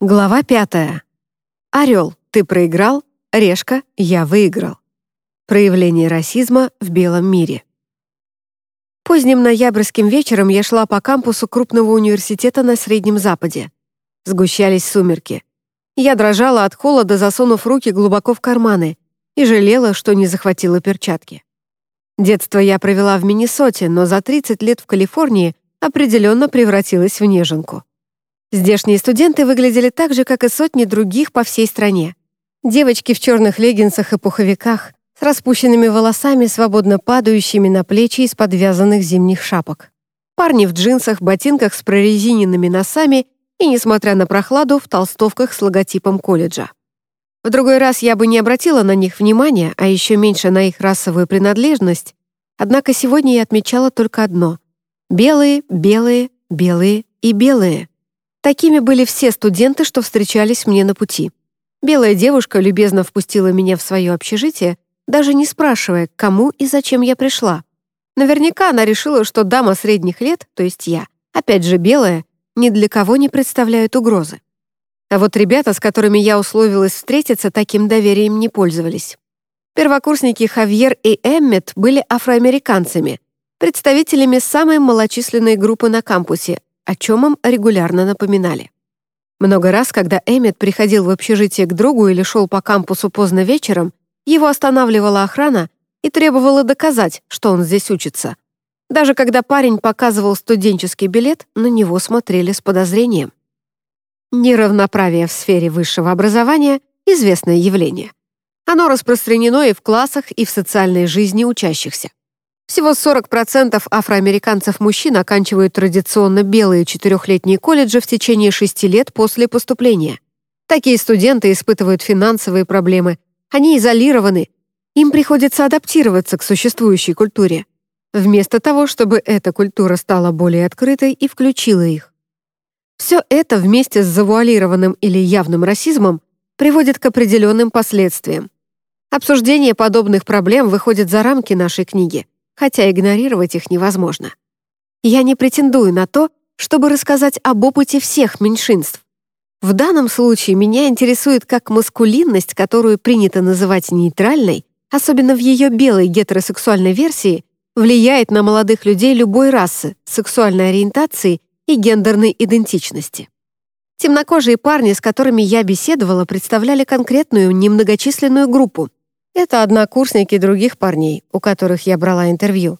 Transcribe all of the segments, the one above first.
Глава пятая. Орел, ты проиграл, решка, я выиграл. Проявление расизма в белом мире. Поздним ноябрьским вечером я шла по кампусу крупного университета на Среднем Западе. Сгущались сумерки. Я дрожала от холода, засунув руки глубоко в карманы, и жалела, что не захватила перчатки. Детство я провела в Миннесоте, но за 30 лет в Калифорнии определенно превратилась в неженку. Здешние студенты выглядели так же, как и сотни других по всей стране. Девочки в черных леггинсах и пуховиках, с распущенными волосами, свободно падающими на плечи из подвязанных зимних шапок. Парни в джинсах, ботинках с прорезиненными носами и, несмотря на прохладу, в толстовках с логотипом колледжа. В другой раз я бы не обратила на них внимания, а еще меньше на их расовую принадлежность, однако сегодня я отмечала только одно — белые, белые, белые и белые. Такими были все студенты, что встречались мне на пути. Белая девушка любезно впустила меня в свое общежитие, даже не спрашивая, кому и зачем я пришла. Наверняка она решила, что дама средних лет, то есть я, опять же белая, ни для кого не представляет угрозы. А вот ребята, с которыми я условилась встретиться, таким доверием не пользовались. Первокурсники Хавьер и Эммет были афроамериканцами, представителями самой малочисленной группы на кампусе, о чем им регулярно напоминали. Много раз, когда Эммет приходил в общежитие к другу или шел по кампусу поздно вечером, его останавливала охрана и требовала доказать, что он здесь учится. Даже когда парень показывал студенческий билет, на него смотрели с подозрением. Неравноправие в сфере высшего образования — известное явление. Оно распространено и в классах, и в социальной жизни учащихся. Всего 40% афроамериканцев-мужчин оканчивают традиционно белые четырехлетние колледжи в течение шести лет после поступления. Такие студенты испытывают финансовые проблемы, они изолированы, им приходится адаптироваться к существующей культуре, вместо того, чтобы эта культура стала более открытой и включила их. Все это вместе с завуалированным или явным расизмом приводит к определенным последствиям. Обсуждение подобных проблем выходит за рамки нашей книги — хотя игнорировать их невозможно. Я не претендую на то, чтобы рассказать об опыте всех меньшинств. В данном случае меня интересует как маскулинность, которую принято называть нейтральной, особенно в ее белой гетеросексуальной версии, влияет на молодых людей любой расы, сексуальной ориентации и гендерной идентичности. Темнокожие парни, с которыми я беседовала, представляли конкретную немногочисленную группу, это однокурсники других парней, у которых я брала интервью.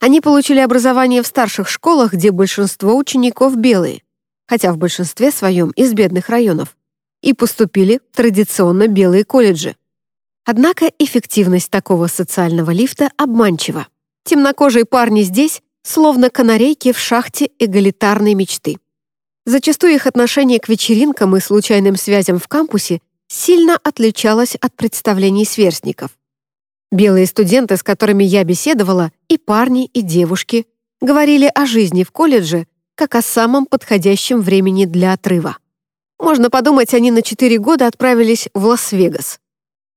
Они получили образование в старших школах, где большинство учеников белые, хотя в большинстве своем из бедных районов, и поступили в традиционно белые колледжи. Однако эффективность такого социального лифта обманчива. Темнокожие парни здесь словно канарейки в шахте эгалитарной мечты. Зачастую их отношение к вечеринкам и случайным связям в кампусе сильно отличалась от представлений сверстников. Белые студенты, с которыми я беседовала, и парни, и девушки, говорили о жизни в колледже как о самом подходящем времени для отрыва. Можно подумать, они на 4 года отправились в Лас-Вегас.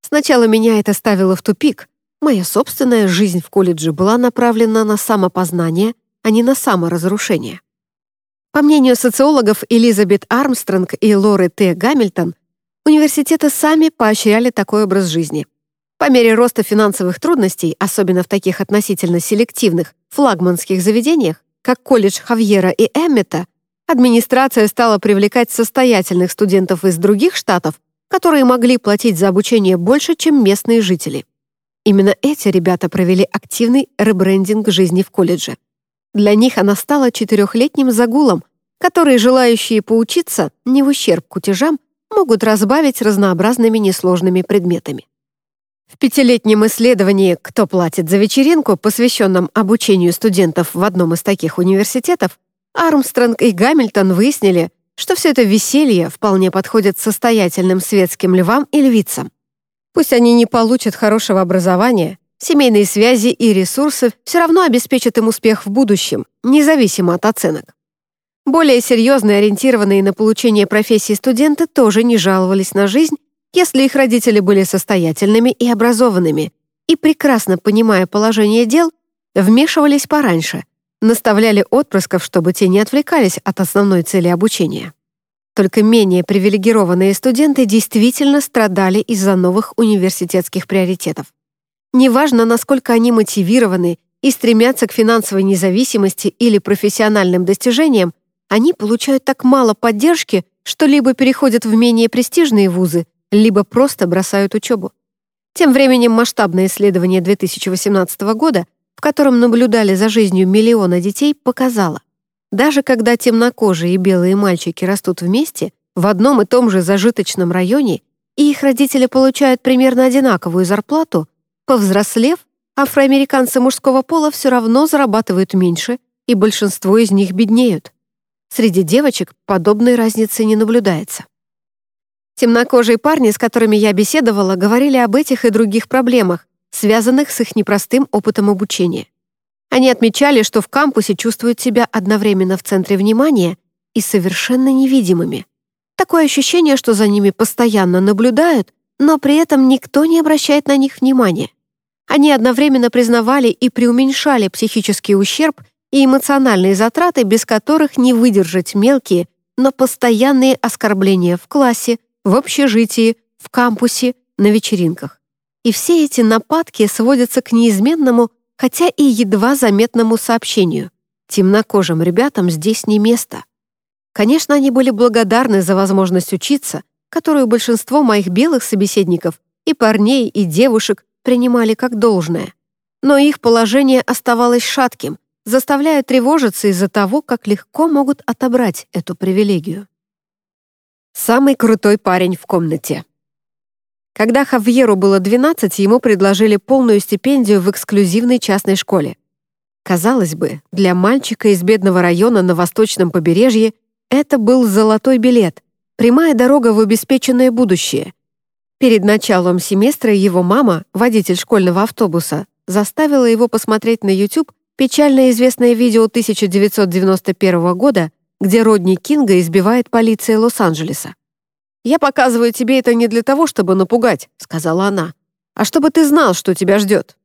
Сначала меня это ставило в тупик. Моя собственная жизнь в колледже была направлена на самопознание, а не на саморазрушение. По мнению социологов Элизабет Армстронг и Лоры Т. Гамильтон, Университеты сами поощряли такой образ жизни. По мере роста финансовых трудностей, особенно в таких относительно селективных флагманских заведениях, как колледж Хавьера и Эммета, администрация стала привлекать состоятельных студентов из других штатов, которые могли платить за обучение больше, чем местные жители. Именно эти ребята провели активный ребрендинг жизни в колледже. Для них она стала четырехлетним загулом, который желающие поучиться не в ущерб кутежам могут разбавить разнообразными несложными предметами. В пятилетнем исследовании «Кто платит за вечеринку», посвященном обучению студентов в одном из таких университетов, Армстронг и Гамильтон выяснили, что все это веселье вполне подходит состоятельным светским львам и львицам. Пусть они не получат хорошего образования, семейные связи и ресурсы все равно обеспечат им успех в будущем, независимо от оценок. Более серьезные, ориентированные на получение профессии студенты тоже не жаловались на жизнь, если их родители были состоятельными и образованными, и, прекрасно понимая положение дел, вмешивались пораньше, наставляли отпрысков, чтобы те не отвлекались от основной цели обучения. Только менее привилегированные студенты действительно страдали из-за новых университетских приоритетов. Неважно, насколько они мотивированы и стремятся к финансовой независимости или профессиональным достижениям, они получают так мало поддержки, что либо переходят в менее престижные вузы, либо просто бросают учебу. Тем временем масштабное исследование 2018 года, в котором наблюдали за жизнью миллиона детей, показало, даже когда темнокожие и белые мальчики растут вместе в одном и том же зажиточном районе, и их родители получают примерно одинаковую зарплату, повзрослев, афроамериканцы мужского пола все равно зарабатывают меньше, и большинство из них беднеют. Среди девочек подобной разницы не наблюдается. Темнокожие парни, с которыми я беседовала, говорили об этих и других проблемах, связанных с их непростым опытом обучения. Они отмечали, что в кампусе чувствуют себя одновременно в центре внимания и совершенно невидимыми. Такое ощущение, что за ними постоянно наблюдают, но при этом никто не обращает на них внимания. Они одновременно признавали и преуменьшали психический ущерб и эмоциональные затраты, без которых не выдержать мелкие, но постоянные оскорбления в классе, в общежитии, в кампусе, на вечеринках. И все эти нападки сводятся к неизменному, хотя и едва заметному сообщению. Темнокожим ребятам здесь не место. Конечно, они были благодарны за возможность учиться, которую большинство моих белых собеседников и парней, и девушек принимали как должное. Но их положение оставалось шатким, заставляя тревожиться из-за того, как легко могут отобрать эту привилегию. Самый крутой парень в комнате. Когда Хавьеру было 12, ему предложили полную стипендию в эксклюзивной частной школе. Казалось бы, для мальчика из бедного района на восточном побережье это был золотой билет, прямая дорога в обеспеченное будущее. Перед началом семестра его мама, водитель школьного автобуса, заставила его посмотреть на YouTube печально известное видео 1991 года, где Родни Кинга избивает полиция Лос-Анджелеса. «Я показываю тебе это не для того, чтобы напугать», — сказала она, «а чтобы ты знал, что тебя ждет».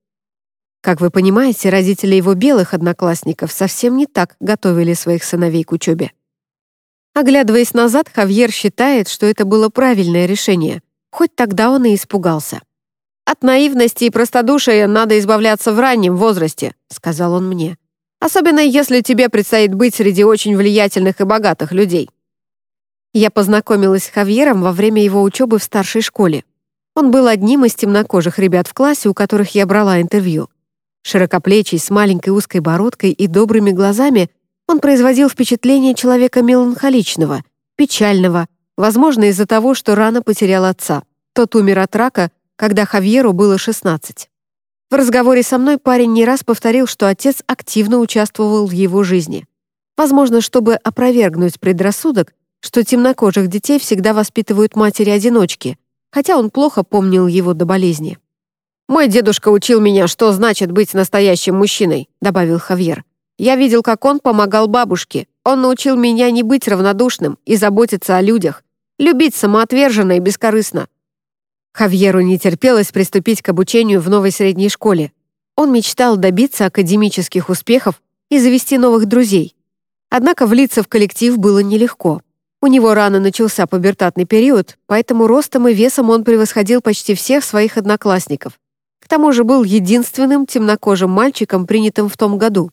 Как вы понимаете, родители его белых одноклассников совсем не так готовили своих сыновей к учебе. Оглядываясь назад, Хавьер считает, что это было правильное решение, хоть тогда он и испугался. «От наивности и простодушия надо избавляться в раннем возрасте», — сказал он мне. Особенно если тебе предстоит быть среди очень влиятельных и богатых людей. Я познакомилась с Хавьером во время его учебы в старшей школе. Он был одним из темнокожих ребят в классе, у которых я брала интервью. Широкоплечий, с маленькой узкой бородкой и добрыми глазами, он производил впечатление человека меланхоличного, печального, возможно, из-за того, что рано потерял отца. Тот умер от рака, когда Хавьеру было 16. В разговоре со мной парень не раз повторил, что отец активно участвовал в его жизни. Возможно, чтобы опровергнуть предрассудок, что темнокожих детей всегда воспитывают матери-одиночки, хотя он плохо помнил его до болезни. «Мой дедушка учил меня, что значит быть настоящим мужчиной», добавил Хавьер. «Я видел, как он помогал бабушке. Он научил меня не быть равнодушным и заботиться о людях, любить самоотверженно и бескорыстно. Хавьеру не терпелось приступить к обучению в новой средней школе. Он мечтал добиться академических успехов и завести новых друзей. Однако влиться в коллектив было нелегко. У него рано начался пубертатный период, поэтому ростом и весом он превосходил почти всех своих одноклассников. К тому же был единственным темнокожим мальчиком, принятым в том году.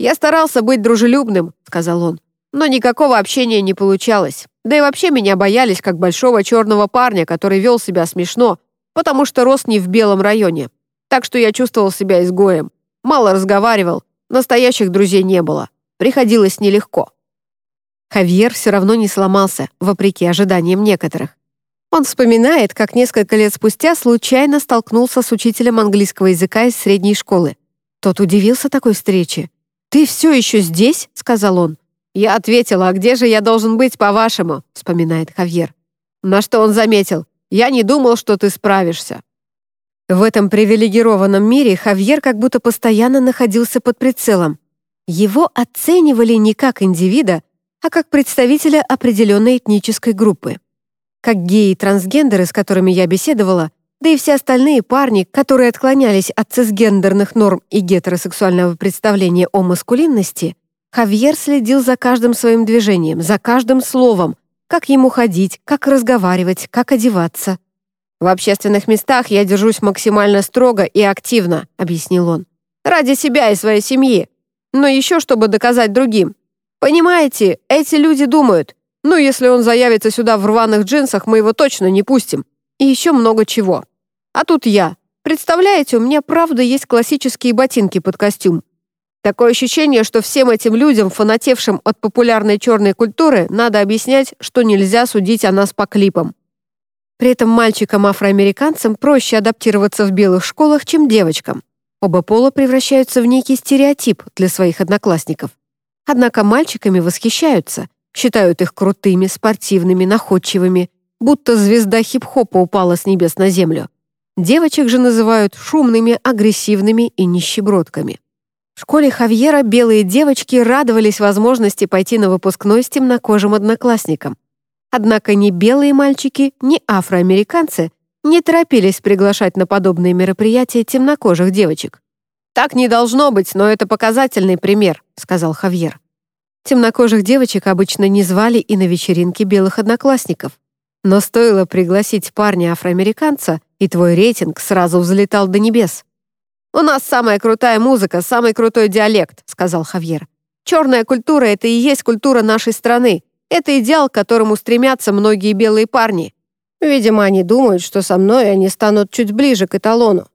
«Я старался быть дружелюбным», — сказал он, «но никакого общения не получалось. Да и вообще меня боялись как большого черного парня, который вел себя смешно, потому что рос не в белом районе. Так что я чувствовал себя изгоем. Мало разговаривал, настоящих друзей не было. Приходилось нелегко. Хавьер все равно не сломался, вопреки ожиданиям некоторых. Он вспоминает, как несколько лет спустя случайно столкнулся с учителем английского языка из средней школы. Тот удивился такой встрече. «Ты все еще здесь?» — сказал он. «Я ответила, а где же я должен быть, по-вашему?» — вспоминает Хавьер. На что он заметил, «Я не думал, что ты справишься». В этом привилегированном мире Хавьер как будто постоянно находился под прицелом. Его оценивали не как индивида, а как представителя определенной этнической группы. Как геи и трансгендеры, с которыми я беседовала, да и все остальные парни, которые отклонялись от цисгендерных норм и гетеросексуального представления о маскулинности, Хавьер следил за каждым своим движением, за каждым словом, как ему ходить, как разговаривать, как одеваться. «В общественных местах я держусь максимально строго и активно», — объяснил он. «Ради себя и своей семьи. Но еще чтобы доказать другим. Понимаете, эти люди думают, ну, если он заявится сюда в рваных джинсах, мы его точно не пустим. И еще много чего. А тут я. Представляете, у меня правда есть классические ботинки под костюм. Такое ощущение, что всем этим людям, фанатевшим от популярной черной культуры, надо объяснять, что нельзя судить о нас по клипам. При этом мальчикам-афроамериканцам проще адаптироваться в белых школах, чем девочкам. Оба пола превращаются в некий стереотип для своих одноклассников. Однако мальчиками восхищаются, считают их крутыми, спортивными, находчивыми, будто звезда хип-хопа упала с небес на землю. Девочек же называют шумными, агрессивными и нищебродками. В школе Хавьера белые девочки радовались возможности пойти на выпускной с темнокожим одноклассником. Однако ни белые мальчики, ни афроамериканцы не торопились приглашать на подобные мероприятия темнокожих девочек. «Так не должно быть, но это показательный пример», — сказал Хавьер. Темнокожих девочек обычно не звали и на вечеринки белых одноклассников. Но стоило пригласить парня-афроамериканца, и твой рейтинг сразу взлетал до небес. «У нас самая крутая музыка, самый крутой диалект», — сказал Хавьер. «Черная культура — это и есть культура нашей страны. Это идеал, к которому стремятся многие белые парни. Видимо, они думают, что со мной они станут чуть ближе к эталону».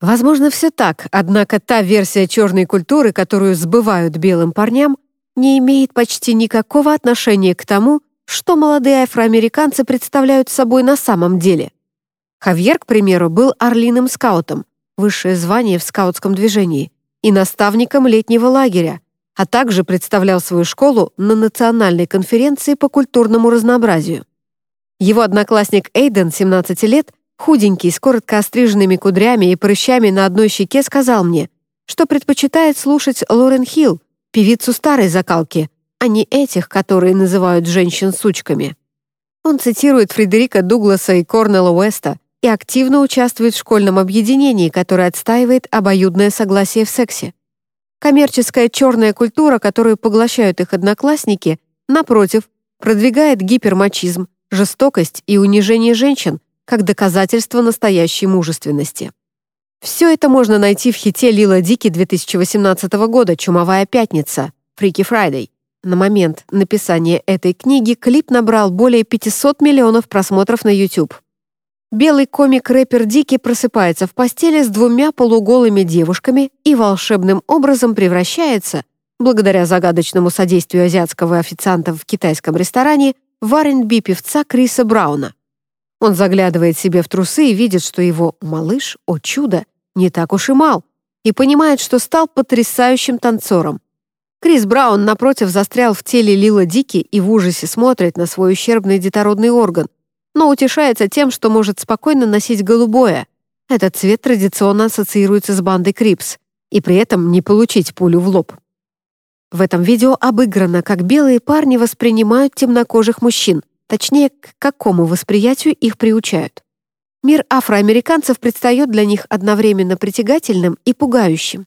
Возможно, все так, однако та версия черной культуры, которую сбывают белым парням, не имеет почти никакого отношения к тому, что молодые афроамериканцы представляют собой на самом деле. Хавьер, к примеру, был орлиным скаутом, высшее звание в скаутском движении, и наставником летнего лагеря, а также представлял свою школу на национальной конференции по культурному разнообразию. Его одноклассник Эйден, 17 лет, худенький, с коротко остриженными кудрями и прыщами на одной щеке, сказал мне, что предпочитает слушать Лорен Хилл, певицу старой закалки, а не этих, которые называют женщин сучками. Он цитирует Фредерика Дугласа и Корнела Уэста, и активно участвует в школьном объединении, которое отстаивает обоюдное согласие в сексе. Коммерческая черная культура, которую поглощают их одноклассники, напротив, продвигает гипермачизм, жестокость и унижение женщин как доказательство настоящей мужественности. Все это можно найти в хите Лила Дики 2018 года «Чумовая пятница» «Freaky Friday». На момент написания этой книги клип набрал более 500 миллионов просмотров на YouTube. Белый комик-рэпер Дики просыпается в постели с двумя полуголыми девушками и волшебным образом превращается, благодаря загадочному содействию азиатского официанта в китайском ресторане, в R&B певца Криса Брауна. Он заглядывает себе в трусы и видит, что его малыш, о чудо, не так уж и мал, и понимает, что стал потрясающим танцором. Крис Браун, напротив, застрял в теле Лила Дики и в ужасе смотрит на свой ущербный детородный орган, но утешается тем, что может спокойно носить голубое. Этот цвет традиционно ассоциируется с бандой Крипс, и при этом не получить пулю в лоб. В этом видео обыграно, как белые парни воспринимают темнокожих мужчин, точнее, к какому восприятию их приучают. Мир афроамериканцев предстает для них одновременно притягательным и пугающим.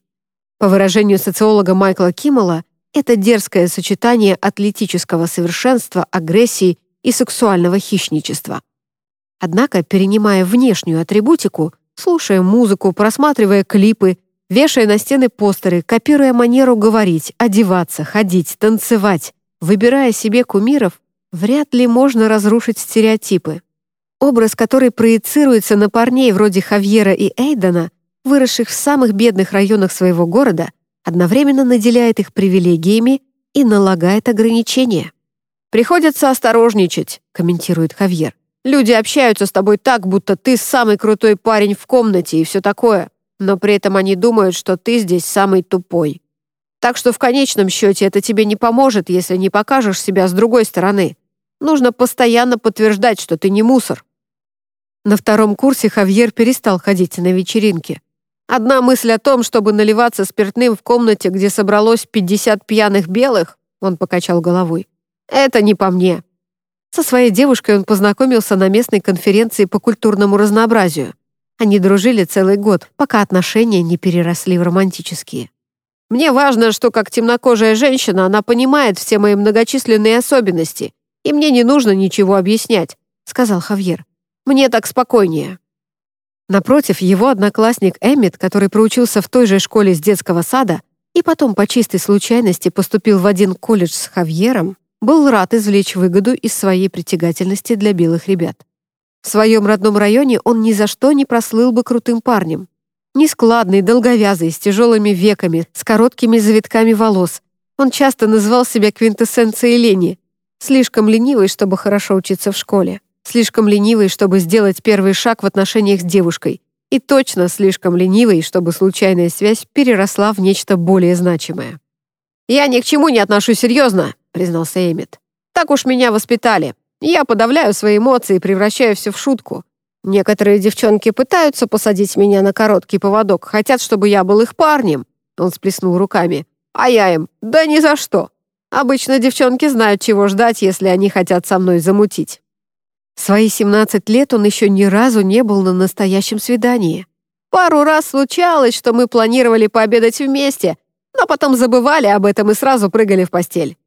По выражению социолога Майкла Киммела, это дерзкое сочетание атлетического совершенства, агрессии и сексуального хищничества. Однако, перенимая внешнюю атрибутику, слушая музыку, просматривая клипы, вешая на стены постеры, копируя манеру говорить, одеваться, ходить, танцевать, выбирая себе кумиров, вряд ли можно разрушить стереотипы. Образ, который проецируется на парней вроде Хавьера и Эйдена, выросших в самых бедных районах своего города, одновременно наделяет их привилегиями и налагает ограничения. «Приходится осторожничать», — комментирует Хавьер. «Люди общаются с тобой так, будто ты самый крутой парень в комнате и все такое, но при этом они думают, что ты здесь самый тупой. Так что в конечном счете это тебе не поможет, если не покажешь себя с другой стороны. Нужно постоянно подтверждать, что ты не мусор». На втором курсе Хавьер перестал ходить на вечеринки. Одна мысль о том, чтобы наливаться спиртным в комнате, где собралось 50 пьяных белых, он покачал головой, это не по мне. Со своей девушкой он познакомился на местной конференции по культурному разнообразию. Они дружили целый год, пока отношения не переросли в романтические. Мне важно, что как темнокожая женщина она понимает все мои многочисленные особенности и мне не нужно ничего объяснять», — сказал Хавьер. «Мне так спокойнее». Напротив, его одноклассник Эммит, который проучился в той же школе с детского сада и потом по чистой случайности поступил в один колледж с Хавьером, был рад извлечь выгоду из своей притягательности для белых ребят. В своем родном районе он ни за что не прослыл бы крутым парнем. Нескладный, долговязый, с тяжелыми веками, с короткими завитками волос. Он часто называл себя квинтэссенцией лени, слишком ленивый, чтобы хорошо учиться в школе, слишком ленивый, чтобы сделать первый шаг в отношениях с девушкой, и точно слишком ленивый, чтобы случайная связь переросла в нечто более значимое. «Я ни к чему не отношусь серьезно», — признался Эммет. «Так уж меня воспитали. Я подавляю свои эмоции и превращаю все в шутку. Некоторые девчонки пытаются посадить меня на короткий поводок, хотят, чтобы я был их парнем». Он сплеснул руками. «А я им, да ни за что. Обычно девчонки знают, чего ждать, если они хотят со мной замутить». Свои 17 лет он еще ни разу не был на настоящем свидании. Пару раз случалось, что мы планировали пообедать вместе, но потом забывали об этом и сразу прыгали в постель.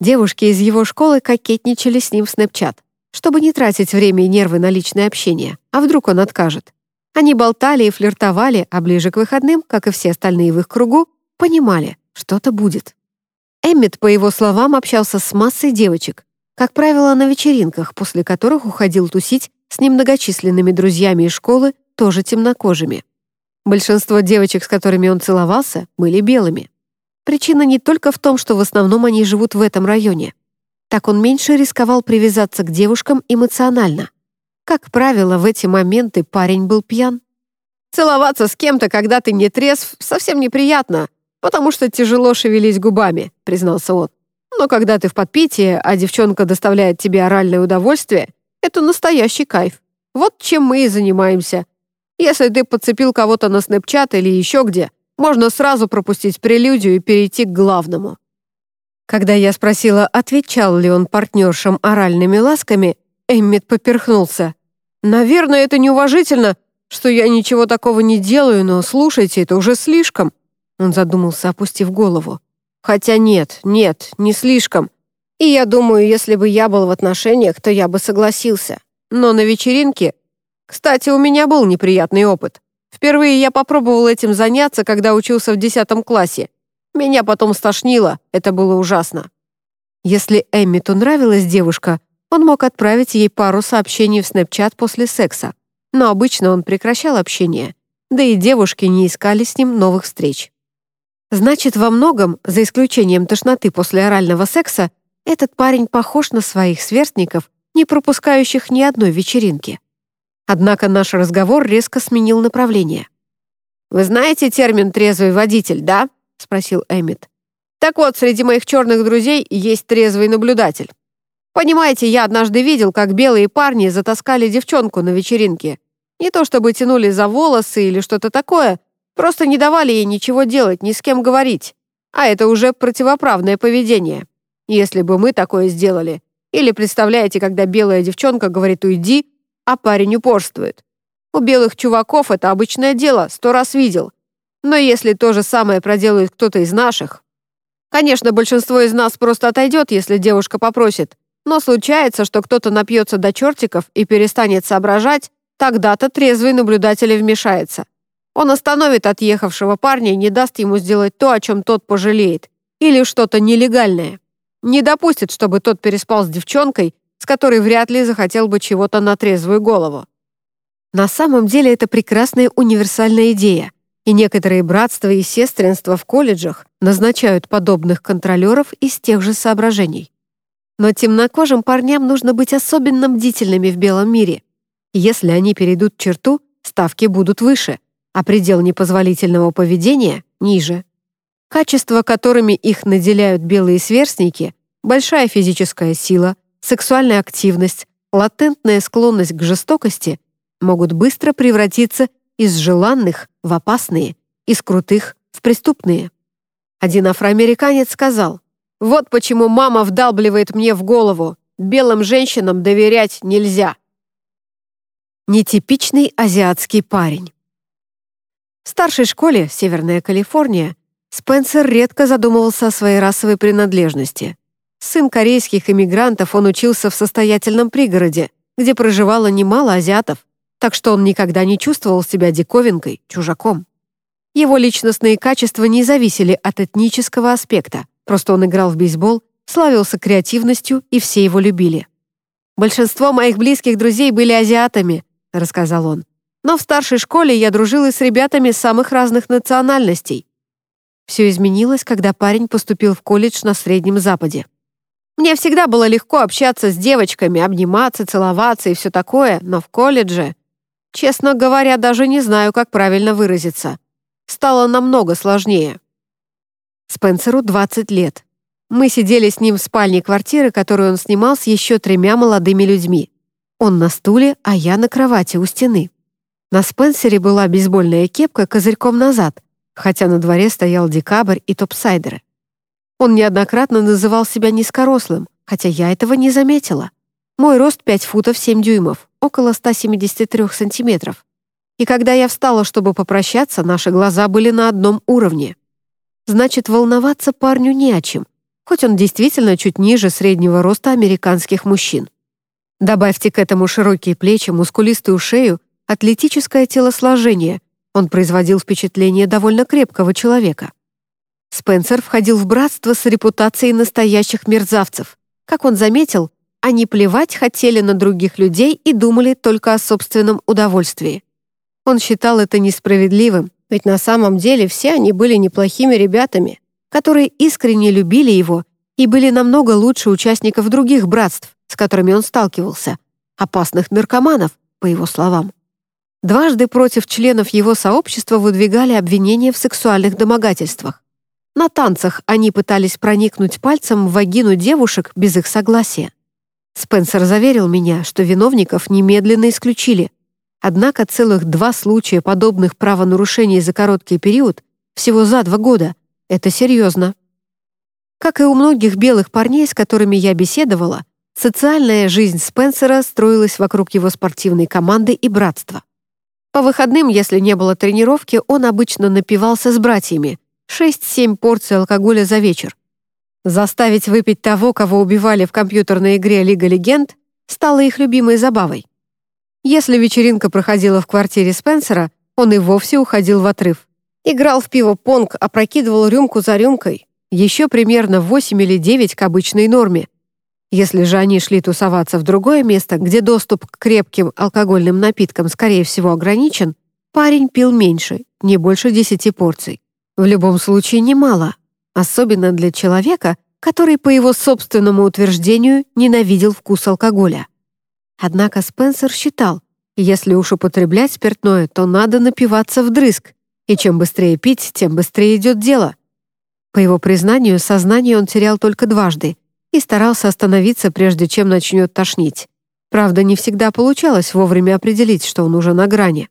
Девушки из его школы кокетничали с ним в снэпчат, чтобы не тратить время и нервы на личное общение, а вдруг он откажет. Они болтали и флиртовали, а ближе к выходным, как и все остальные в их кругу, понимали, что-то будет. Эммет, по его словам, общался с массой девочек, как правило, на вечеринках, после которых уходил тусить с немногочисленными друзьями из школы, тоже темнокожими. Большинство девочек, с которыми он целовался, были белыми. Причина не только в том, что в основном они живут в этом районе. Так он меньше рисковал привязаться к девушкам эмоционально. Как правило, в эти моменты парень был пьян. «Целоваться с кем-то, когда ты не трезв, совсем неприятно, потому что тяжело шевелить губами», — признался он. «Но когда ты в подпитии, а девчонка доставляет тебе оральное удовольствие, это настоящий кайф. Вот чем мы и занимаемся. Если ты подцепил кого-то на снэпчат или еще где, можно сразу пропустить прелюдию и перейти к главному. Когда я спросила, отвечал ли он партнершам оральными ласками, Эммит поперхнулся. «Наверное, это неуважительно, что я ничего такого не делаю, но слушайте, это уже слишком». Он задумался, опустив голову. «Хотя нет, нет, не слишком. И я думаю, если бы я был в отношениях, то я бы согласился. Но на вечеринке кстати, у меня был неприятный опыт. Впервые я попробовал этим заняться, когда учился в 10 классе. Меня потом стошнило, это было ужасно. Если Эммиту нравилась девушка, он мог отправить ей пару сообщений в Снэпчат после секса. Но обычно он прекращал общение, да и девушки не искали с ним новых встреч. Значит, во многом, за исключением тошноты после орального секса, этот парень похож на своих сверстников, не пропускающих ни одной вечеринки. Однако наш разговор резко сменил направление. «Вы знаете термин «трезвый водитель», да?» — спросил Эммит. «Так вот, среди моих черных друзей есть трезвый наблюдатель. Понимаете, я однажды видел, как белые парни затаскали девчонку на вечеринке. Не то чтобы тянули за волосы или что-то такое, просто не давали ей ничего делать, ни с кем говорить. А это уже противоправное поведение. Если бы мы такое сделали. Или представляете, когда белая девчонка говорит «уйди», а парень упорствует. У белых чуваков это обычное дело, сто раз видел. Но если то же самое проделает кто-то из наших... Конечно, большинство из нас просто отойдет, если девушка попросит, но случается, что кто-то напьется до чертиков и перестанет соображать, тогда-то трезвый наблюдатель вмешается. Он остановит отъехавшего парня и не даст ему сделать то, о чем тот пожалеет, или что-то нелегальное. Не допустит, чтобы тот переспал с девчонкой с которой вряд ли захотел бы чего-то на трезвую голову. На самом деле это прекрасная универсальная идея, и некоторые братства и сестринства в колледжах назначают подобных контролеров из тех же соображений. Но темнокожим парням нужно быть особенно бдительными в белом мире. Если они перейдут черту, ставки будут выше, а предел непозволительного поведения — ниже. Качества, которыми их наделяют белые сверстники — большая физическая сила — сексуальная активность, латентная склонность к жестокости могут быстро превратиться из желанных в опасные, из крутых в преступные. Один афроамериканец сказал, «Вот почему мама вдалбливает мне в голову, белым женщинам доверять нельзя». Нетипичный азиатский парень. В старшей школе, Северная Калифорния, Спенсер редко задумывался о своей расовой принадлежности. Сын корейских иммигрантов, он учился в состоятельном пригороде, где проживало немало азиатов, так что он никогда не чувствовал себя диковинкой, чужаком. Его личностные качества не зависели от этнического аспекта, просто он играл в бейсбол, славился креативностью, и все его любили. «Большинство моих близких друзей были азиатами», — рассказал он. «Но в старшей школе я дружила с ребятами самых разных национальностей. Все изменилось, когда парень поступил в колледж на Среднем Западе. Мне всегда было легко общаться с девочками, обниматься, целоваться и все такое, но в колледже, честно говоря, даже не знаю, как правильно выразиться. Стало намного сложнее. Спенсеру 20 лет. Мы сидели с ним в спальне квартиры, которую он снимал с еще тремя молодыми людьми. Он на стуле, а я на кровати у стены. На Спенсере была бейсбольная кепка козырьком назад, хотя на дворе стоял декабрь и топсайдеры. Он неоднократно называл себя низкорослым, хотя я этого не заметила. Мой рост 5 футов 7 дюймов, около 173 сантиметров. И когда я встала, чтобы попрощаться, наши глаза были на одном уровне. Значит, волноваться парню не о чем, хоть он действительно чуть ниже среднего роста американских мужчин. Добавьте к этому широкие плечи, мускулистую шею, атлетическое телосложение, он производил впечатление довольно крепкого человека. Спенсер входил в братство с репутацией настоящих мерзавцев. Как он заметил, они плевать хотели на других людей и думали только о собственном удовольствии. Он считал это несправедливым, ведь на самом деле все они были неплохими ребятами, которые искренне любили его и были намного лучше участников других братств, с которыми он сталкивался, опасных наркоманов, по его словам. Дважды против членов его сообщества выдвигали обвинения в сексуальных домогательствах. На танцах они пытались проникнуть пальцем в вагину девушек без их согласия. Спенсер заверил меня, что виновников немедленно исключили. Однако целых два случая подобных правонарушений за короткий период, всего за два года, это серьезно. Как и у многих белых парней, с которыми я беседовала, социальная жизнь Спенсера строилась вокруг его спортивной команды и братства. По выходным, если не было тренировки, он обычно напивался с братьями. 6-7 порций алкоголя за вечер. Заставить выпить того, кого убивали в компьютерной игре «Лига легенд», стало их любимой забавой. Если вечеринка проходила в квартире Спенсера, он и вовсе уходил в отрыв. Играл в пиво-понг, опрокидывал рюмку за рюмкой, еще примерно 8 или 9 к обычной норме, если же они шли тусоваться в другое место, где доступ к крепким алкогольным напиткам, скорее всего, ограничен, парень пил меньше, не больше десяти порций. В любом случае немало, особенно для человека, который, по его собственному утверждению, ненавидел вкус алкоголя. Однако Спенсер считал, если уж употреблять спиртное, то надо напиваться вдрызг, и чем быстрее пить, тем быстрее идет дело. По его признанию, сознание он терял только дважды — и старался остановиться, прежде чем начнет тошнить. Правда, не всегда получалось вовремя определить, что он уже на грани.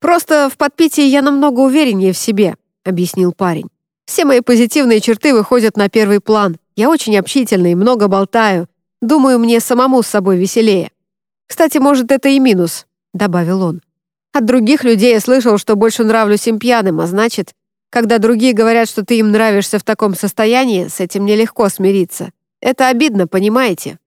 «Просто в подпитии я намного увереннее в себе», — объяснил парень. «Все мои позитивные черты выходят на первый план. Я очень общительный, много болтаю. Думаю, мне самому с собой веселее. Кстати, может, это и минус», — добавил он. «От других людей я слышал, что больше нравлюсь им пьяным, а значит, когда другие говорят, что ты им нравишься в таком состоянии, с этим нелегко смириться. Это обидно, понимаете?»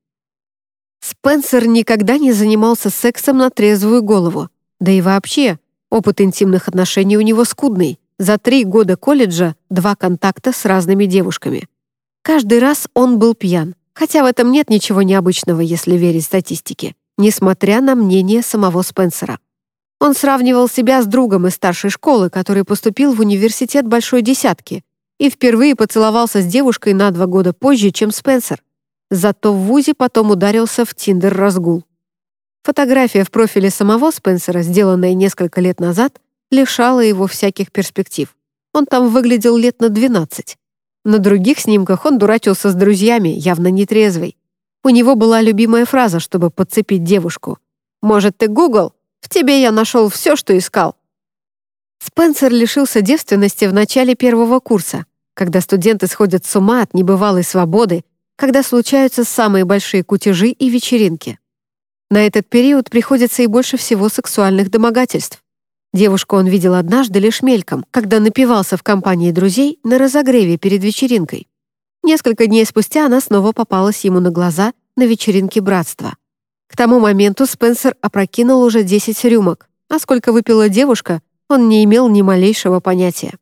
Спенсер никогда не занимался сексом на трезвую голову. Да и вообще, опыт интимных отношений у него скудный. За три года колледжа два контакта с разными девушками. Каждый раз он был пьян, хотя в этом нет ничего необычного, если верить статистике, несмотря на мнение самого Спенсера. Он сравнивал себя с другом из старшей школы, который поступил в университет Большой Десятки и впервые поцеловался с девушкой на два года позже, чем Спенсер. Зато в ВУЗе потом ударился в Тиндер-разгул. Фотография в профиле самого Спенсера, сделанная несколько лет назад, лишала его всяких перспектив. Он там выглядел лет на 12. На других снимках он дурачился с друзьями, явно нетрезвый. У него была любимая фраза, чтобы подцепить девушку. «Может, ты Гугл? В тебе я нашел все, что искал». Спенсер лишился девственности в начале первого курса, когда студенты сходят с ума от небывалой свободы, когда случаются самые большие кутежи и вечеринки. На этот период приходится и больше всего сексуальных домогательств. Девушку он видел однажды лишь мельком, когда напивался в компании друзей на разогреве перед вечеринкой. Несколько дней спустя она снова попалась ему на глаза на вечеринке братства. К тому моменту Спенсер опрокинул уже 10 рюмок, а сколько выпила девушка, он не имел ни малейшего понятия.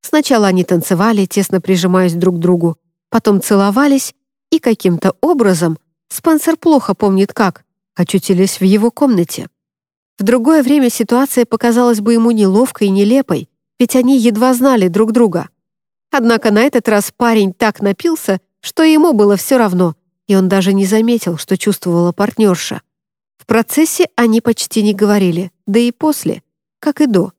Сначала они танцевали, тесно прижимаясь друг к другу, потом целовались, и каким-то образом, Спенсер плохо помнит как, очутились в его комнате. В другое время ситуация показалась бы ему неловкой и нелепой, ведь они едва знали друг друга. Однако на этот раз парень так напился, что ему было все равно, и он даже не заметил, что чувствовала партнерша. В процессе они почти не говорили, да и после, как и до.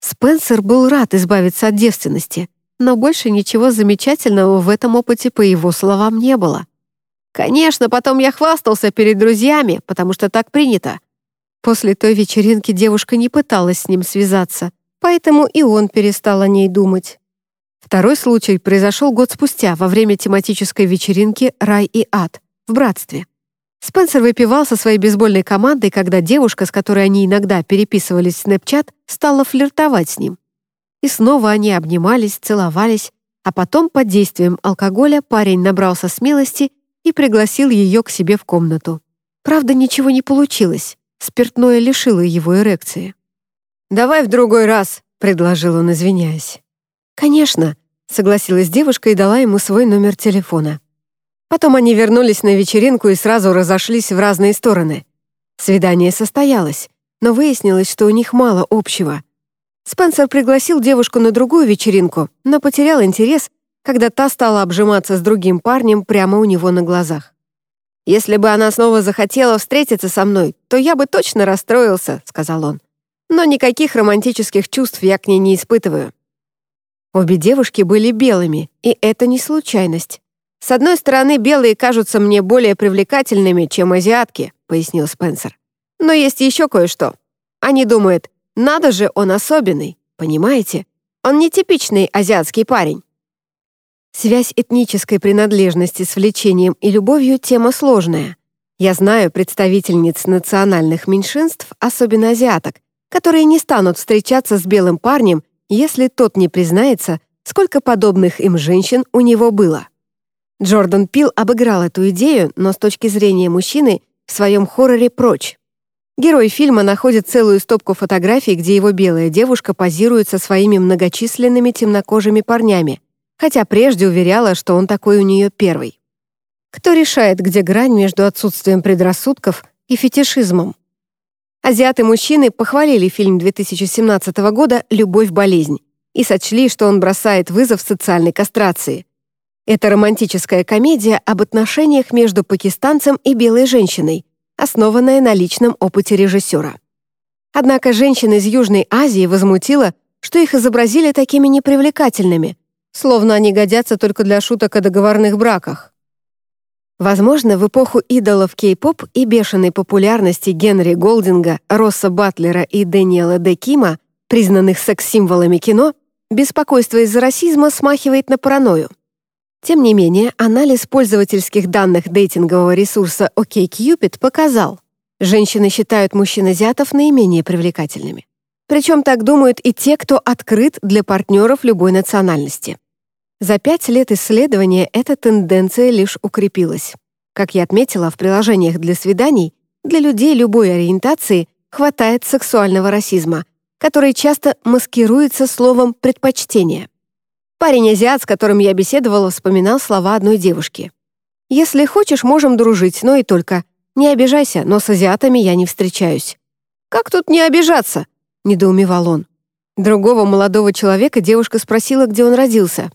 Спенсер был рад избавиться от девственности, но больше ничего замечательного в этом опыте, по его словам, не было. Конечно, потом я хвастался перед друзьями, потому что так принято. После той вечеринки девушка не пыталась с ним связаться, поэтому и он перестал о ней думать. Второй случай произошел год спустя, во время тематической вечеринки «Рай и ад» в Братстве. Спенсер выпивал со своей бейсбольной командой, когда девушка, с которой они иногда переписывались в Snapchat, стала флиртовать с ним. И снова они обнимались, целовались, а потом под действием алкоголя парень набрался смелости и пригласил ее к себе в комнату. Правда, ничего не получилось. Спиртное лишило его эрекции. «Давай в другой раз», — предложил он, извиняясь. «Конечно», — согласилась девушка и дала ему свой номер телефона. Потом они вернулись на вечеринку и сразу разошлись в разные стороны. Свидание состоялось, но выяснилось, что у них мало общего. Спенсер пригласил девушку на другую вечеринку, но потерял интерес, когда та стала обжиматься с другим парнем прямо у него на глазах. «Если бы она снова захотела встретиться со мной, то я бы точно расстроился», — сказал он. «Но никаких романтических чувств я к ней не испытываю». Обе девушки были белыми, и это не случайность. «С одной стороны, белые кажутся мне более привлекательными, чем азиатки», — пояснил Спенсер. «Но есть еще кое-что. Они думают, надо же, он особенный, понимаете? Он не типичный азиатский парень». Связь этнической принадлежности с влечением и любовью — тема сложная. Я знаю представительниц национальных меньшинств, особенно азиаток, которые не станут встречаться с белым парнем, если тот не признается, сколько подобных им женщин у него было. Джордан Пил обыграл эту идею, но с точки зрения мужчины в своем хорроре прочь. Герой фильма находит целую стопку фотографий, где его белая девушка позирует со своими многочисленными темнокожими парнями, хотя прежде уверяла, что он такой у нее первый. Кто решает, где грань между отсутствием предрассудков и фетишизмом? Азиаты-мужчины похвалили фильм 2017 года «Любовь-болезнь» и сочли, что он бросает вызов социальной кастрации — это романтическая комедия об отношениях между пакистанцем и белой женщиной, основанная на личном опыте режиссера. Однако женщин из Южной Азии возмутило, что их изобразили такими непривлекательными, словно они годятся только для шуток о договорных браках. Возможно, в эпоху идолов кей-поп и бешеной популярности Генри Голдинга, Росса Батлера и Дэниела Де Кима, признанных секс-символами кино, беспокойство из-за расизма смахивает на паранойю. Тем не менее, анализ пользовательских данных дейтингового ресурса OkCupid показал, женщины считают мужчин-азиатов наименее привлекательными. Причем так думают и те, кто открыт для партнеров любой национальности. За пять лет исследования эта тенденция лишь укрепилась. Как я отметила в приложениях для свиданий, для людей любой ориентации хватает сексуального расизма, который часто маскируется словом «предпочтение». Парень-азиат, с которым я беседовала, вспоминал слова одной девушки. «Если хочешь, можем дружить, но и только. Не обижайся, но с азиатами я не встречаюсь». «Как тут не обижаться?» — недоумевал он. Другого молодого человека девушка спросила, где он родился.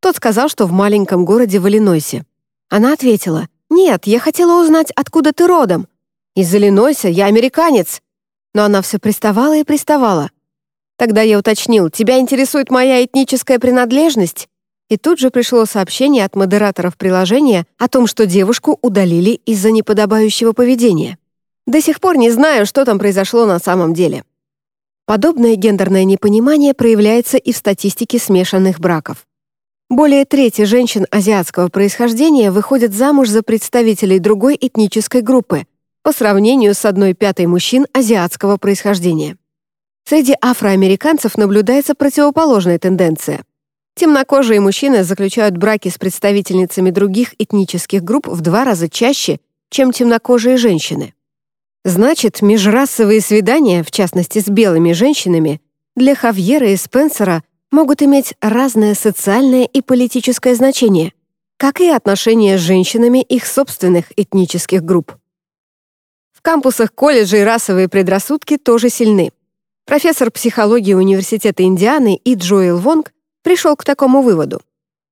Тот сказал, что в маленьком городе в Иллинойсе. Она ответила, «Нет, я хотела узнать, откуда ты родом». «Из Иллинойса, я американец». Но она все приставала и приставала. Тогда я уточнил, тебя интересует моя этническая принадлежность? И тут же пришло сообщение от модераторов приложения о том, что девушку удалили из-за неподобающего поведения. До сих пор не знаю, что там произошло на самом деле. Подобное гендерное непонимание проявляется и в статистике смешанных браков. Более трети женщин азиатского происхождения выходят замуж за представителей другой этнической группы по сравнению с одной пятой мужчин азиатского происхождения. Среди афроамериканцев наблюдается противоположная тенденция. Темнокожие мужчины заключают браки с представительницами других этнических групп в два раза чаще, чем темнокожие женщины. Значит, межрасовые свидания, в частности с белыми женщинами, для Хавьера и Спенсера могут иметь разное социальное и политическое значение, как и отношения с женщинами их собственных этнических групп. В кампусах колледжей расовые предрассудки тоже сильны. Профессор психологии Университета Индианы и Джоэл Вонг пришел к такому выводу.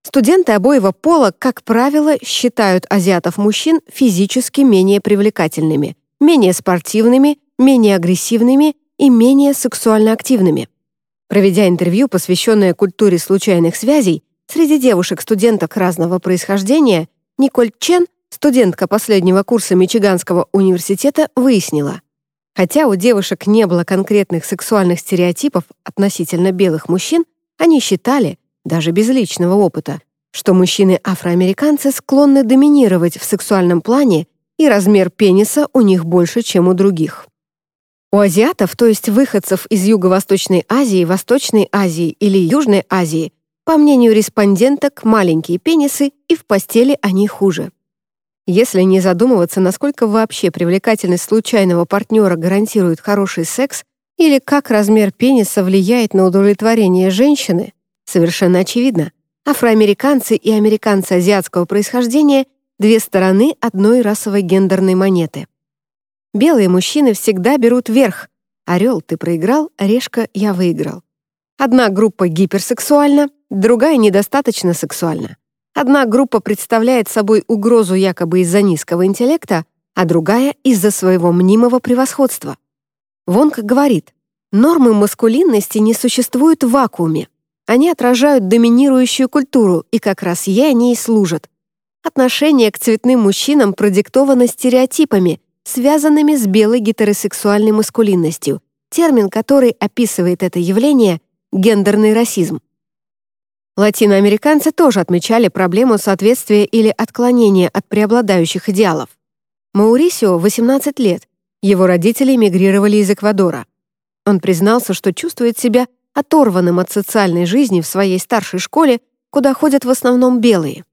Студенты обоего пола, как правило, считают азиатов-мужчин физически менее привлекательными, менее спортивными, менее агрессивными и менее сексуально активными. Проведя интервью, посвященное культуре случайных связей, среди девушек-студенток разного происхождения, Николь Чен, студентка последнего курса Мичиганского университета, выяснила, хотя у девушек не было конкретных сексуальных стереотипов относительно белых мужчин, они считали, даже без личного опыта, что мужчины-афроамериканцы склонны доминировать в сексуальном плане и размер пениса у них больше, чем у других. У азиатов, то есть выходцев из Юго-Восточной Азии, Восточной Азии или Южной Азии, по мнению респонденток, маленькие пенисы и в постели они хуже. Если не задумываться, насколько вообще привлекательность случайного партнера гарантирует хороший секс, или как размер пениса влияет на удовлетворение женщины, совершенно очевидно. Афроамериканцы и американцы азиатского происхождения — две стороны одной расовой гендерной монеты. Белые мужчины всегда берут верх. Орел, ты проиграл, решка, я выиграл. Одна группа гиперсексуальна, другая недостаточно сексуальна. Одна группа представляет собой угрозу якобы из-за низкого интеллекта, а другая — из-за своего мнимого превосходства. Вонг говорит, нормы маскулинности не существуют в вакууме. Они отражают доминирующую культуру, и как раз ей они и служат. Отношение к цветным мужчинам продиктовано стереотипами, связанными с белой гетеросексуальной маскулинностью, термин, который описывает это явление — гендерный расизм. Латиноамериканцы тоже отмечали проблему соответствия или отклонения от преобладающих идеалов. Маурисио 18 лет, его родители эмигрировали из Эквадора. Он признался, что чувствует себя оторванным от социальной жизни в своей старшей школе, куда ходят в основном белые.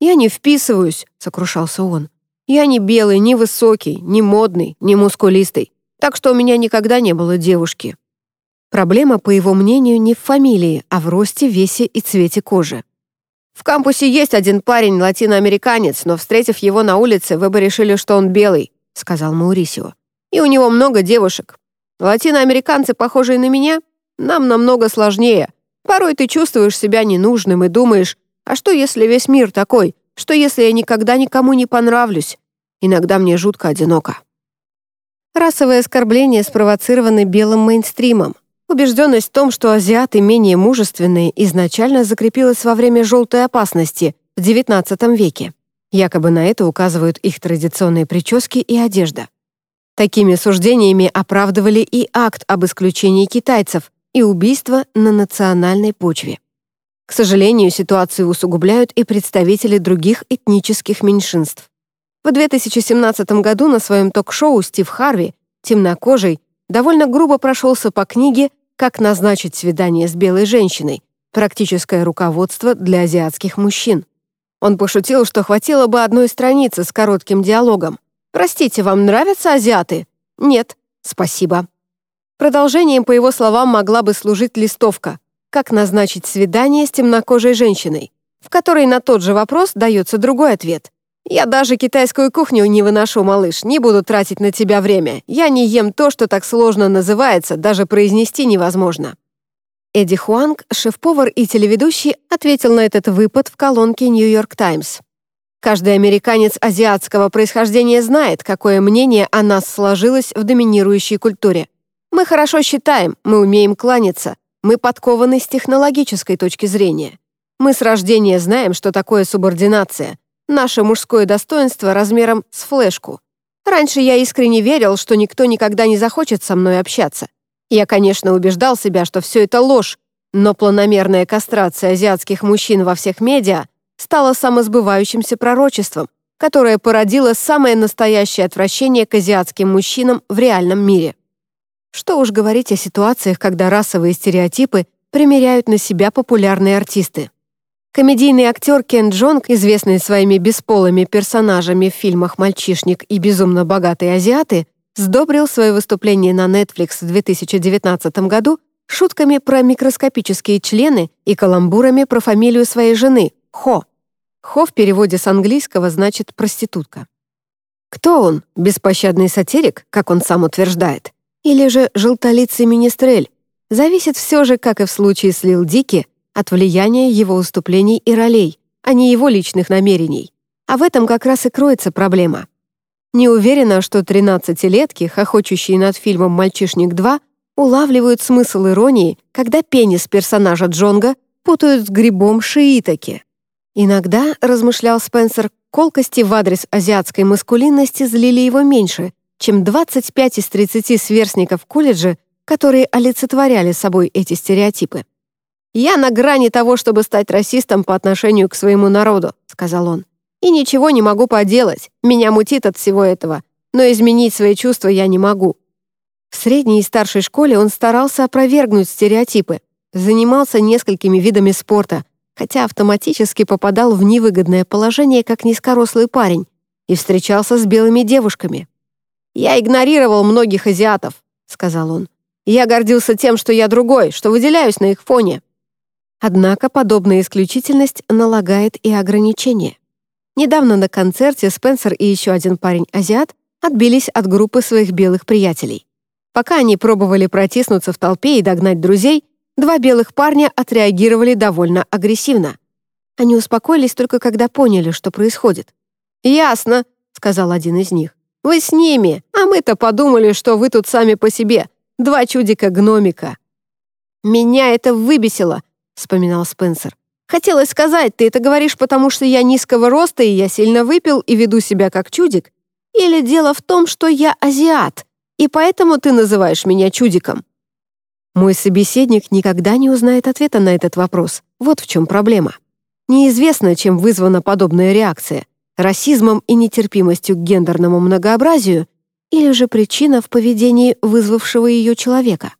«Я не вписываюсь», — сокрушался он. «Я не белый, не высокий, не модный, не мускулистый, так что у меня никогда не было девушки». Проблема, по его мнению, не в фамилии, а в росте, весе и цвете кожи. В кампусе есть один парень, латиноамериканец, но, встретив его на улице, вы бы решили, что он белый. — сказал Маурисио. «И у него много девушек. Латиноамериканцы, похожие на меня, нам намного сложнее. Порой ты чувствуешь себя ненужным и думаешь, а что, если весь мир такой? Что, если я никогда никому не понравлюсь? Иногда мне жутко одиноко». Расовые оскорбления спровоцированы белым мейнстримом. Убежденность в том, что азиаты менее мужественные, изначально закрепилась во время «желтой опасности» в XIX веке. Якобы на это указывают их традиционные прически и одежда. Такими суждениями оправдывали и акт об исключении китайцев и убийство на национальной почве. К сожалению, ситуацию усугубляют и представители других этнических меньшинств. В 2017 году на своем ток-шоу Стив Харви, темнокожий, довольно грубо прошелся по книге «Как назначить свидание с белой женщиной. Практическое руководство для азиатских мужчин». Он пошутил, что хватило бы одной страницы с коротким диалогом. «Простите, вам нравятся азиаты?» «Нет, спасибо». Продолжением, по его словам, могла бы служить листовка «Как назначить свидание с темнокожей женщиной», в которой на тот же вопрос дается другой ответ. «Я даже китайскую кухню не выношу, малыш, не буду тратить на тебя время. Я не ем то, что так сложно называется, даже произнести невозможно». Эдди Хуанг, шеф-повар и телеведущий, ответил на этот выпад в колонке «Нью-Йорк Таймс». Каждый американец азиатского происхождения знает, какое мнение о нас сложилось в доминирующей культуре. Мы хорошо считаем, мы умеем кланяться, мы подкованы с технологической точки зрения. Мы с рождения знаем, что такое субординация, наше мужское достоинство размером с флешку. Раньше я искренне верил, что никто никогда не захочет со мной общаться. Я, конечно, убеждал себя, что все это ложь, но планомерная кастрация азиатских мужчин во всех медиа стала самосбывающимся пророчеством, которое породило самое настоящее отвращение к азиатским мужчинам в реальном мире. Что уж говорить о ситуациях, когда расовые стереотипы примеряют на себя популярные артисты. Комедийный актер Кен Джонг, известный своими бесполыми персонажами в фильмах «Мальчишник» и «Безумно богатые азиаты», сдобрил свое выступление на Netflix в 2019 году шутками про микроскопические члены и каламбурами про фамилию своей жены — Хо. Хо в переводе с английского значит «проститутка». Кто он? Беспощадный сатирик, как он сам утверждает? Или же желтолицый министрель? Зависит все же, как и в случае с Лил Дики, от влияния его выступлений и ролей, а не его личных намерений. А в этом как раз и кроется проблема. Не уверена, что 13-летки, хохочущие над фильмом «Мальчишник 2», улавливают смысл иронии, когда пенис персонажа Джонга путают с грибом шиитаки. Иногда, размышлял Спенсер, колкости в адрес азиатской маскулинности злили его меньше, чем 25 из 30 сверстников колледжа, которые олицетворяли собой эти стереотипы. «Я на грани того, чтобы стать расистом по отношению к своему народу», — сказал он. «И ничего не могу поделать. Меня мутит от всего этого. Но изменить свои чувства я не могу». В средней и старшей школе он старался опровергнуть стереотипы, занимался несколькими видами спорта, хотя автоматически попадал в невыгодное положение как низкорослый парень и встречался с белыми девушками. «Я игнорировал многих азиатов», — сказал он. «Я гордился тем, что я другой, что выделяюсь на их фоне». Однако подобная исключительность налагает и ограничения. Недавно на концерте Спенсер и еще один парень-азиат отбились от группы своих белых приятелей. Пока они пробовали протиснуться в толпе и догнать друзей, два белых парня отреагировали довольно агрессивно. Они успокоились только когда поняли, что происходит. «Ясно», — сказал один из них. «Вы с ними, а мы-то подумали, что вы тут сами по себе. Два чудика-гномика». «Меня это выбесило», вспоминал Спенсер. «Хотелось сказать, ты это говоришь, потому что я низкого роста, и я сильно выпил и веду себя как чудик? Или дело в том, что я азиат, и поэтому ты называешь меня чудиком?» Мой собеседник никогда не узнает ответа на этот вопрос. Вот в чем проблема. Неизвестно, чем вызвана подобная реакция — расизмом и нетерпимостью к гендерному многообразию или же причина в поведении вызвавшего ее человека.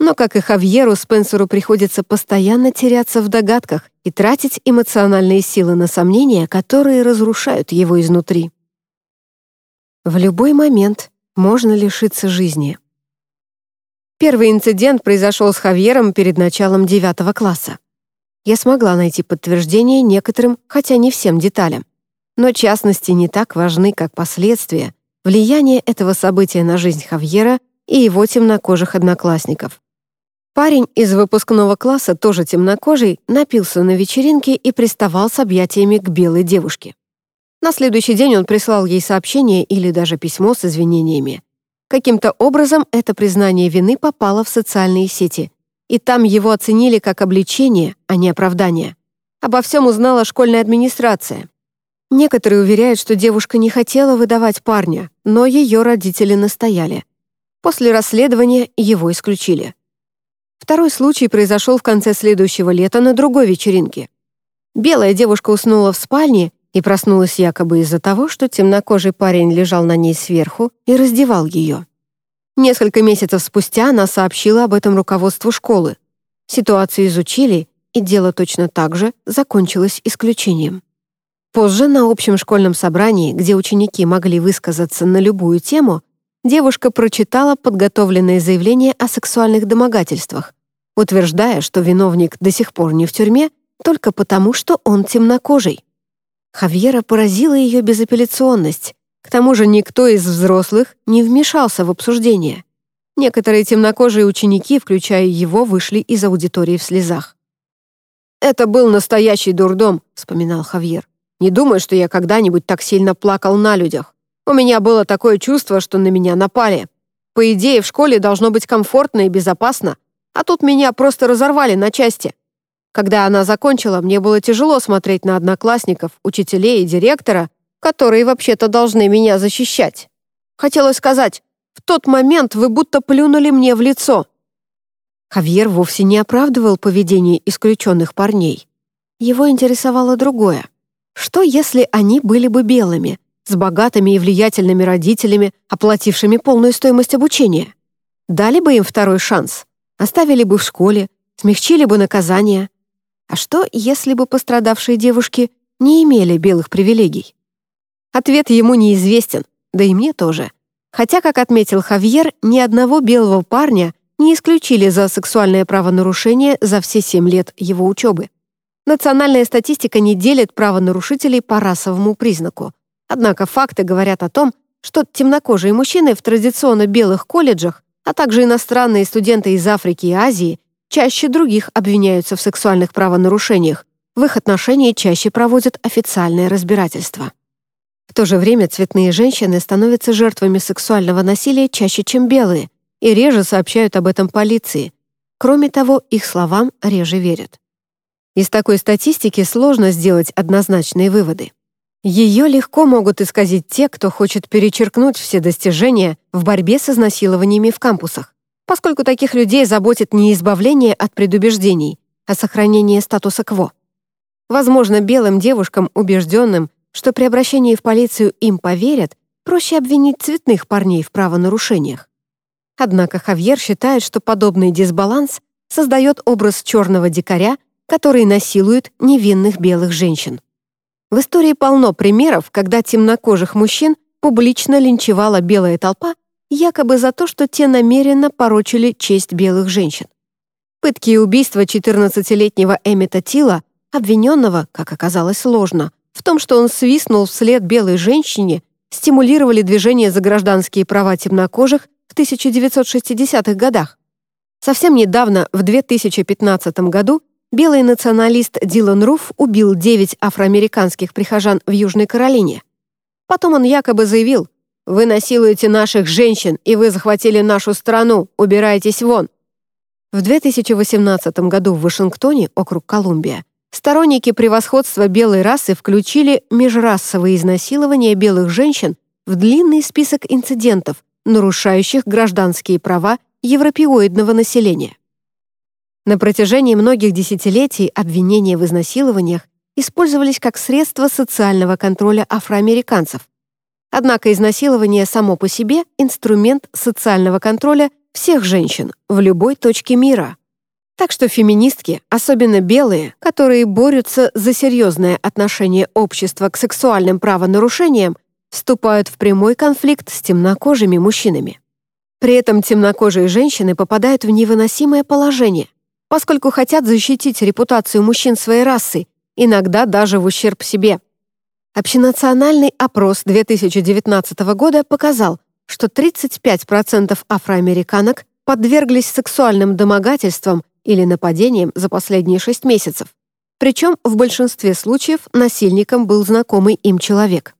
Но, как и Хавьеру, Спенсеру приходится постоянно теряться в догадках и тратить эмоциональные силы на сомнения, которые разрушают его изнутри. В любой момент можно лишиться жизни. Первый инцидент произошел с Хавьером перед началом девятого класса. Я смогла найти подтверждение некоторым, хотя не всем деталям. Но частности не так важны, как последствия, влияние этого события на жизнь Хавьера и его темнокожих одноклассников. Парень из выпускного класса, тоже темнокожий, напился на вечеринке и приставал с объятиями к белой девушке. На следующий день он прислал ей сообщение или даже письмо с извинениями. Каким-то образом это признание вины попало в социальные сети, и там его оценили как обличение, а не оправдание. Обо всем узнала школьная администрация. Некоторые уверяют, что девушка не хотела выдавать парня, но ее родители настояли. После расследования его исключили. Второй случай произошел в конце следующего лета на другой вечеринке. Белая девушка уснула в спальне и проснулась якобы из-за того, что темнокожий парень лежал на ней сверху и раздевал ее. Несколько месяцев спустя она сообщила об этом руководству школы. Ситуацию изучили, и дело точно так же закончилось исключением. Позже на общем школьном собрании, где ученики могли высказаться на любую тему, девушка прочитала подготовленное заявление о сексуальных домогательствах, утверждая, что виновник до сих пор не в тюрьме только потому, что он темнокожий. Хавьера поразила ее безапелляционность. К тому же никто из взрослых не вмешался в обсуждение. Некоторые темнокожие ученики, включая его, вышли из аудитории в слезах. «Это был настоящий дурдом», — вспоминал Хавьер. «Не думаю, что я когда-нибудь так сильно плакал на людях. У меня было такое чувство, что на меня напали. По идее, в школе должно быть комфортно и безопасно, а тут меня просто разорвали на части. Когда она закончила, мне было тяжело смотреть на одноклассников, учителей и директора, которые вообще-то должны меня защищать. Хотелось сказать, в тот момент вы будто плюнули мне в лицо. Хавьер вовсе не оправдывал поведение исключенных парней. Его интересовало другое. Что, если они были бы белыми, с богатыми и влиятельными родителями, оплатившими полную стоимость обучения. Дали бы им второй шанс, оставили бы в школе, смягчили бы наказание. А что, если бы пострадавшие девушки не имели белых привилегий? Ответ ему неизвестен, да и мне тоже. Хотя, как отметил Хавьер, ни одного белого парня не исключили за сексуальное правонарушение за все семь лет его учебы. Национальная статистика не делит правонарушителей по расовому признаку. Однако факты говорят о том, что темнокожие мужчины в традиционно белых колледжах, а также иностранные студенты из Африки и Азии чаще других обвиняются в сексуальных правонарушениях, в их отношении чаще проводят официальное разбирательство. В то же время цветные женщины становятся жертвами сексуального насилия чаще, чем белые, и реже сообщают об этом полиции. Кроме того, их словам реже верят. Из такой статистики сложно сделать однозначные выводы. Ее легко могут исказить те, кто хочет перечеркнуть все достижения в борьбе с изнасилованиями в кампусах, поскольку таких людей заботит не избавление от предубеждений, а сохранение статуса кво. Возможно, белым девушкам, убежденным, что при обращении в полицию им поверят, проще обвинить цветных парней в правонарушениях. Однако Хавьер считает, что подобный дисбаланс создает образ черного дикаря, который насилует невинных белых женщин. В истории полно примеров, когда темнокожих мужчин публично линчевала белая толпа якобы за то, что те намеренно порочили честь белых женщин. Пытки и убийства 14-летнего Эмита Тила, обвиненного, как оказалось ложно, в том, что он свистнул вслед белой женщине, стимулировали движение за гражданские права темнокожих в 1960-х годах. Совсем недавно, в 2015 году, белый националист Дилан Руф убил девять афроамериканских прихожан в Южной Каролине. Потом он якобы заявил, «Вы насилуете наших женщин, и вы захватили нашу страну, убирайтесь вон». В 2018 году в Вашингтоне, округ Колумбия, сторонники превосходства белой расы включили межрасовые изнасилования белых женщин в длинный список инцидентов, нарушающих гражданские права европеоидного населения. На протяжении многих десятилетий обвинения в изнасилованиях использовались как средство социального контроля афроамериканцев. Однако изнасилование само по себе — инструмент социального контроля всех женщин в любой точке мира. Так что феминистки, особенно белые, которые борются за серьезное отношение общества к сексуальным правонарушениям, вступают в прямой конфликт с темнокожими мужчинами. При этом темнокожие женщины попадают в невыносимое положение, поскольку хотят защитить репутацию мужчин своей расы, иногда даже в ущерб себе. Общенациональный опрос 2019 года показал, что 35% афроамериканок подверглись сексуальным домогательствам или нападениям за последние 6 месяцев. Причем в большинстве случаев насильником был знакомый им человек.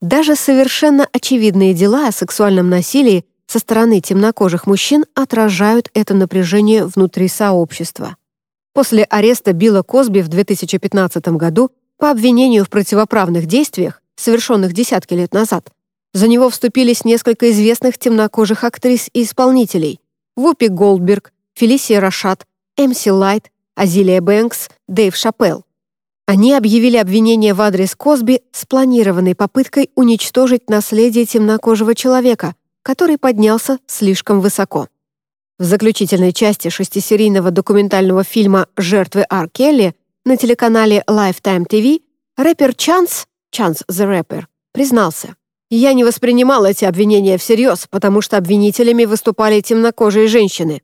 Даже совершенно очевидные дела о сексуальном насилии со стороны темнокожих мужчин отражают это напряжение внутри сообщества. После ареста Билла Косби в 2015 году по обвинению в противоправных действиях, совершенных десятки лет назад, за него вступились несколько известных темнокожих актрис и исполнителей Вупи Голдберг, Фелисия Рашат, Эмси Лайт, Азилия Бэнкс, Дэйв Шапелл. Они объявили обвинение в адрес Косби спланированной попыткой уничтожить наследие темнокожего человека, который поднялся слишком высоко. В заключительной части шестисерийного документального фильма «Жертвы Ар Келли» на телеканале Lifetime TV рэпер Чанс, Чанс the Rapper, признался, «Я не воспринимал эти обвинения всерьез, потому что обвинителями выступали темнокожие женщины».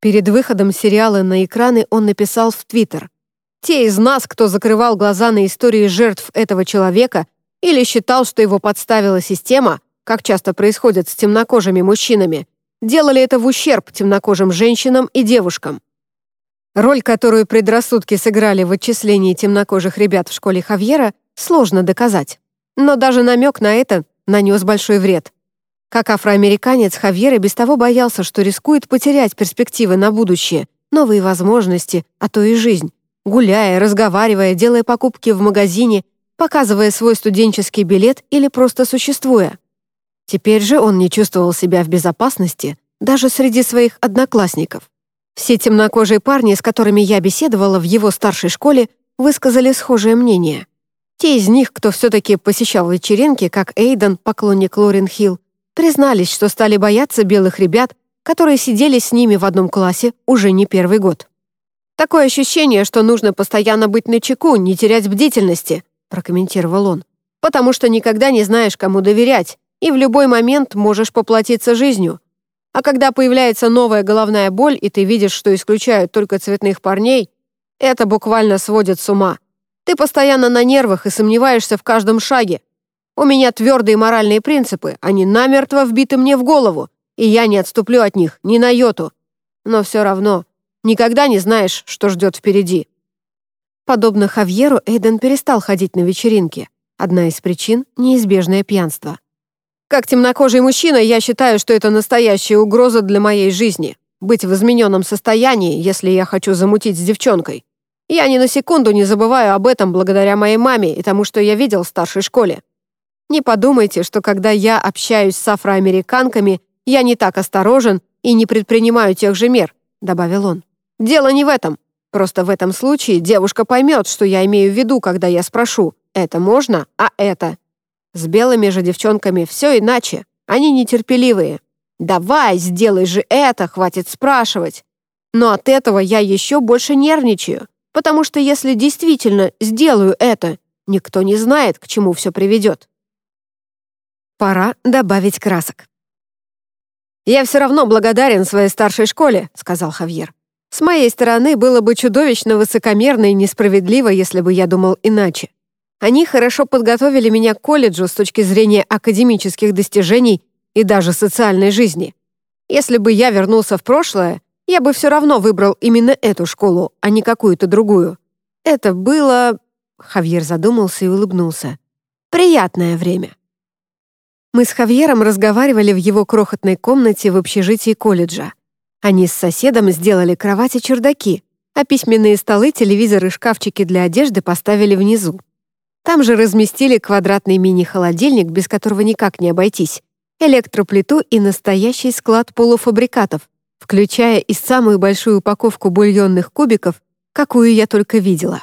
Перед выходом сериала на экраны он написал в Твиттер, «Те из нас, кто закрывал глаза на истории жертв этого человека или считал, что его подставила система, как часто происходит с темнокожими мужчинами, делали это в ущерб темнокожим женщинам и девушкам. Роль, которую предрассудки сыграли в отчислении темнокожих ребят в школе Хавьера, сложно доказать. Но даже намек на это нанес большой вред. Как афроамериканец, Хавьер и без того боялся, что рискует потерять перспективы на будущее, новые возможности, а то и жизнь, гуляя, разговаривая, делая покупки в магазине, показывая свой студенческий билет или просто существуя. Теперь же он не чувствовал себя в безопасности даже среди своих одноклассников. Все темнокожие парни, с которыми я беседовала в его старшей школе, высказали схожее мнение. Те из них, кто все-таки посещал вечеринки, как Эйден, поклонник Лорен Хилл, признались, что стали бояться белых ребят, которые сидели с ними в одном классе уже не первый год. Такое ощущение, что нужно постоянно быть начеку, не терять бдительности, прокомментировал он. Потому что никогда не знаешь, кому доверять, и в любой момент можешь поплатиться жизнью. А когда появляется новая головная боль, и ты видишь, что исключают только цветных парней, это буквально сводит с ума. Ты постоянно на нервах и сомневаешься в каждом шаге. У меня твердые моральные принципы, они намертво вбиты мне в голову, и я не отступлю от них ни на йоту. Но все равно никогда не знаешь, что ждет впереди. Подобно Хавьеру, Эйден перестал ходить на вечеринки. Одна из причин — неизбежное пьянство. Как темнокожий мужчина, я считаю, что это настоящая угроза для моей жизни. Быть в измененном состоянии, если я хочу замутить с девчонкой. Я ни на секунду не забываю об этом благодаря моей маме и тому, что я видел в старшей школе. Не подумайте, что когда я общаюсь с афроамериканками, я не так осторожен и не предпринимаю тех же мер», — добавил он. «Дело не в этом. Просто в этом случае девушка поймет, что я имею в виду, когда я спрошу, это можно, а это. С белыми же девчонками все иначе. Они нетерпеливые. Давай, сделай же это, хватит спрашивать. Но от этого я еще больше нервничаю, потому что если действительно сделаю это, никто не знает, к чему все приведет. Пора добавить красок. «Я все равно благодарен своей старшей школе», — сказал Хавьер. «С моей стороны было бы чудовищно высокомерно и несправедливо, если бы я думал иначе. Они хорошо подготовили меня к колледжу с точки зрения академических достижений и даже социальной жизни. Если бы я вернулся в прошлое, я бы все равно выбрал именно эту школу, а не какую-то другую. Это было...» Хавьер задумался и улыбнулся. «Приятное время». Мы с Хавьером разговаривали в его крохотной комнате в общежитии колледжа. Они с соседом сделали кровати чердаки, а письменные столы, телевизоры и шкафчики для одежды поставили внизу. Там же разместили квадратный мини-холодильник, без которого никак не обойтись, электроплиту и настоящий склад полуфабрикатов, включая и самую большую упаковку бульонных кубиков, какую я только видела.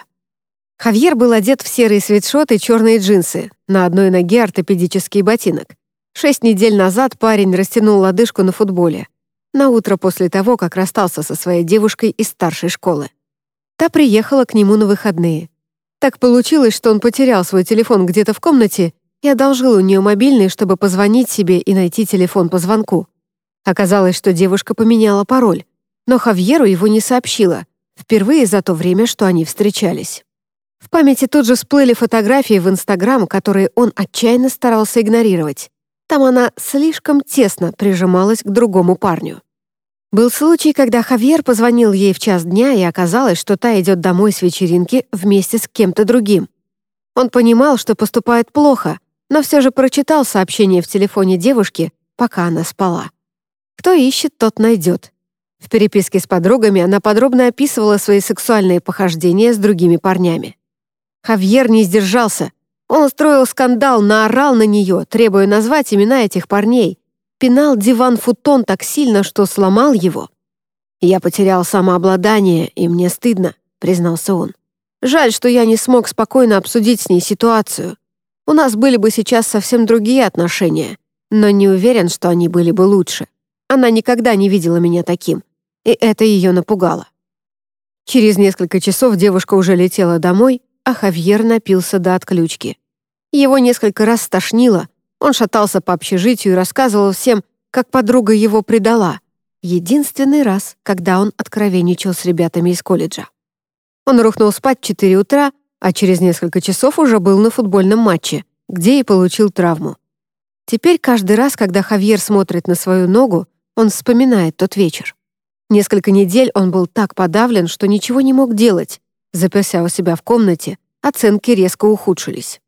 Хавьер был одет в серый свитшот и черные джинсы, на одной ноге ортопедический ботинок. Шесть недель назад парень растянул лодыжку на футболе. На утро после того, как расстался со своей девушкой из старшей школы. Та приехала к нему на выходные. Так получилось, что он потерял свой телефон где-то в комнате и одолжил у нее мобильный, чтобы позвонить себе и найти телефон по звонку. Оказалось, что девушка поменяла пароль, но Хавьеру его не сообщила, впервые за то время, что они встречались. В памяти тут же всплыли фотографии в Инстаграм, которые он отчаянно старался игнорировать. Там она слишком тесно прижималась к другому парню. Был случай, когда Хавьер позвонил ей в час дня, и оказалось, что та идет домой с вечеринки вместе с кем-то другим. Он понимал, что поступает плохо, но все же прочитал сообщение в телефоне девушки, пока она спала. Кто ищет, тот найдет. В переписке с подругами она подробно описывала свои сексуальные похождения с другими парнями. Хавьер не сдержался — он устроил скандал, наорал на нее, требуя назвать имена этих парней. Пинал диван-футон так сильно, что сломал его. «Я потерял самообладание, и мне стыдно», — признался он. «Жаль, что я не смог спокойно обсудить с ней ситуацию. У нас были бы сейчас совсем другие отношения, но не уверен, что они были бы лучше. Она никогда не видела меня таким, и это ее напугало». Через несколько часов девушка уже летела домой, а Хавьер напился до отключки. Его несколько раз стошнило, он шатался по общежитию и рассказывал всем, как подруга его предала. Единственный раз, когда он откровенничал с ребятами из колледжа. Он рухнул спать в 4 утра, а через несколько часов уже был на футбольном матче, где и получил травму. Теперь каждый раз, когда Хавьер смотрит на свою ногу, он вспоминает тот вечер. Несколько недель он был так подавлен, что ничего не мог делать, Заперся у себя в комнате, оценки резко ухудшились.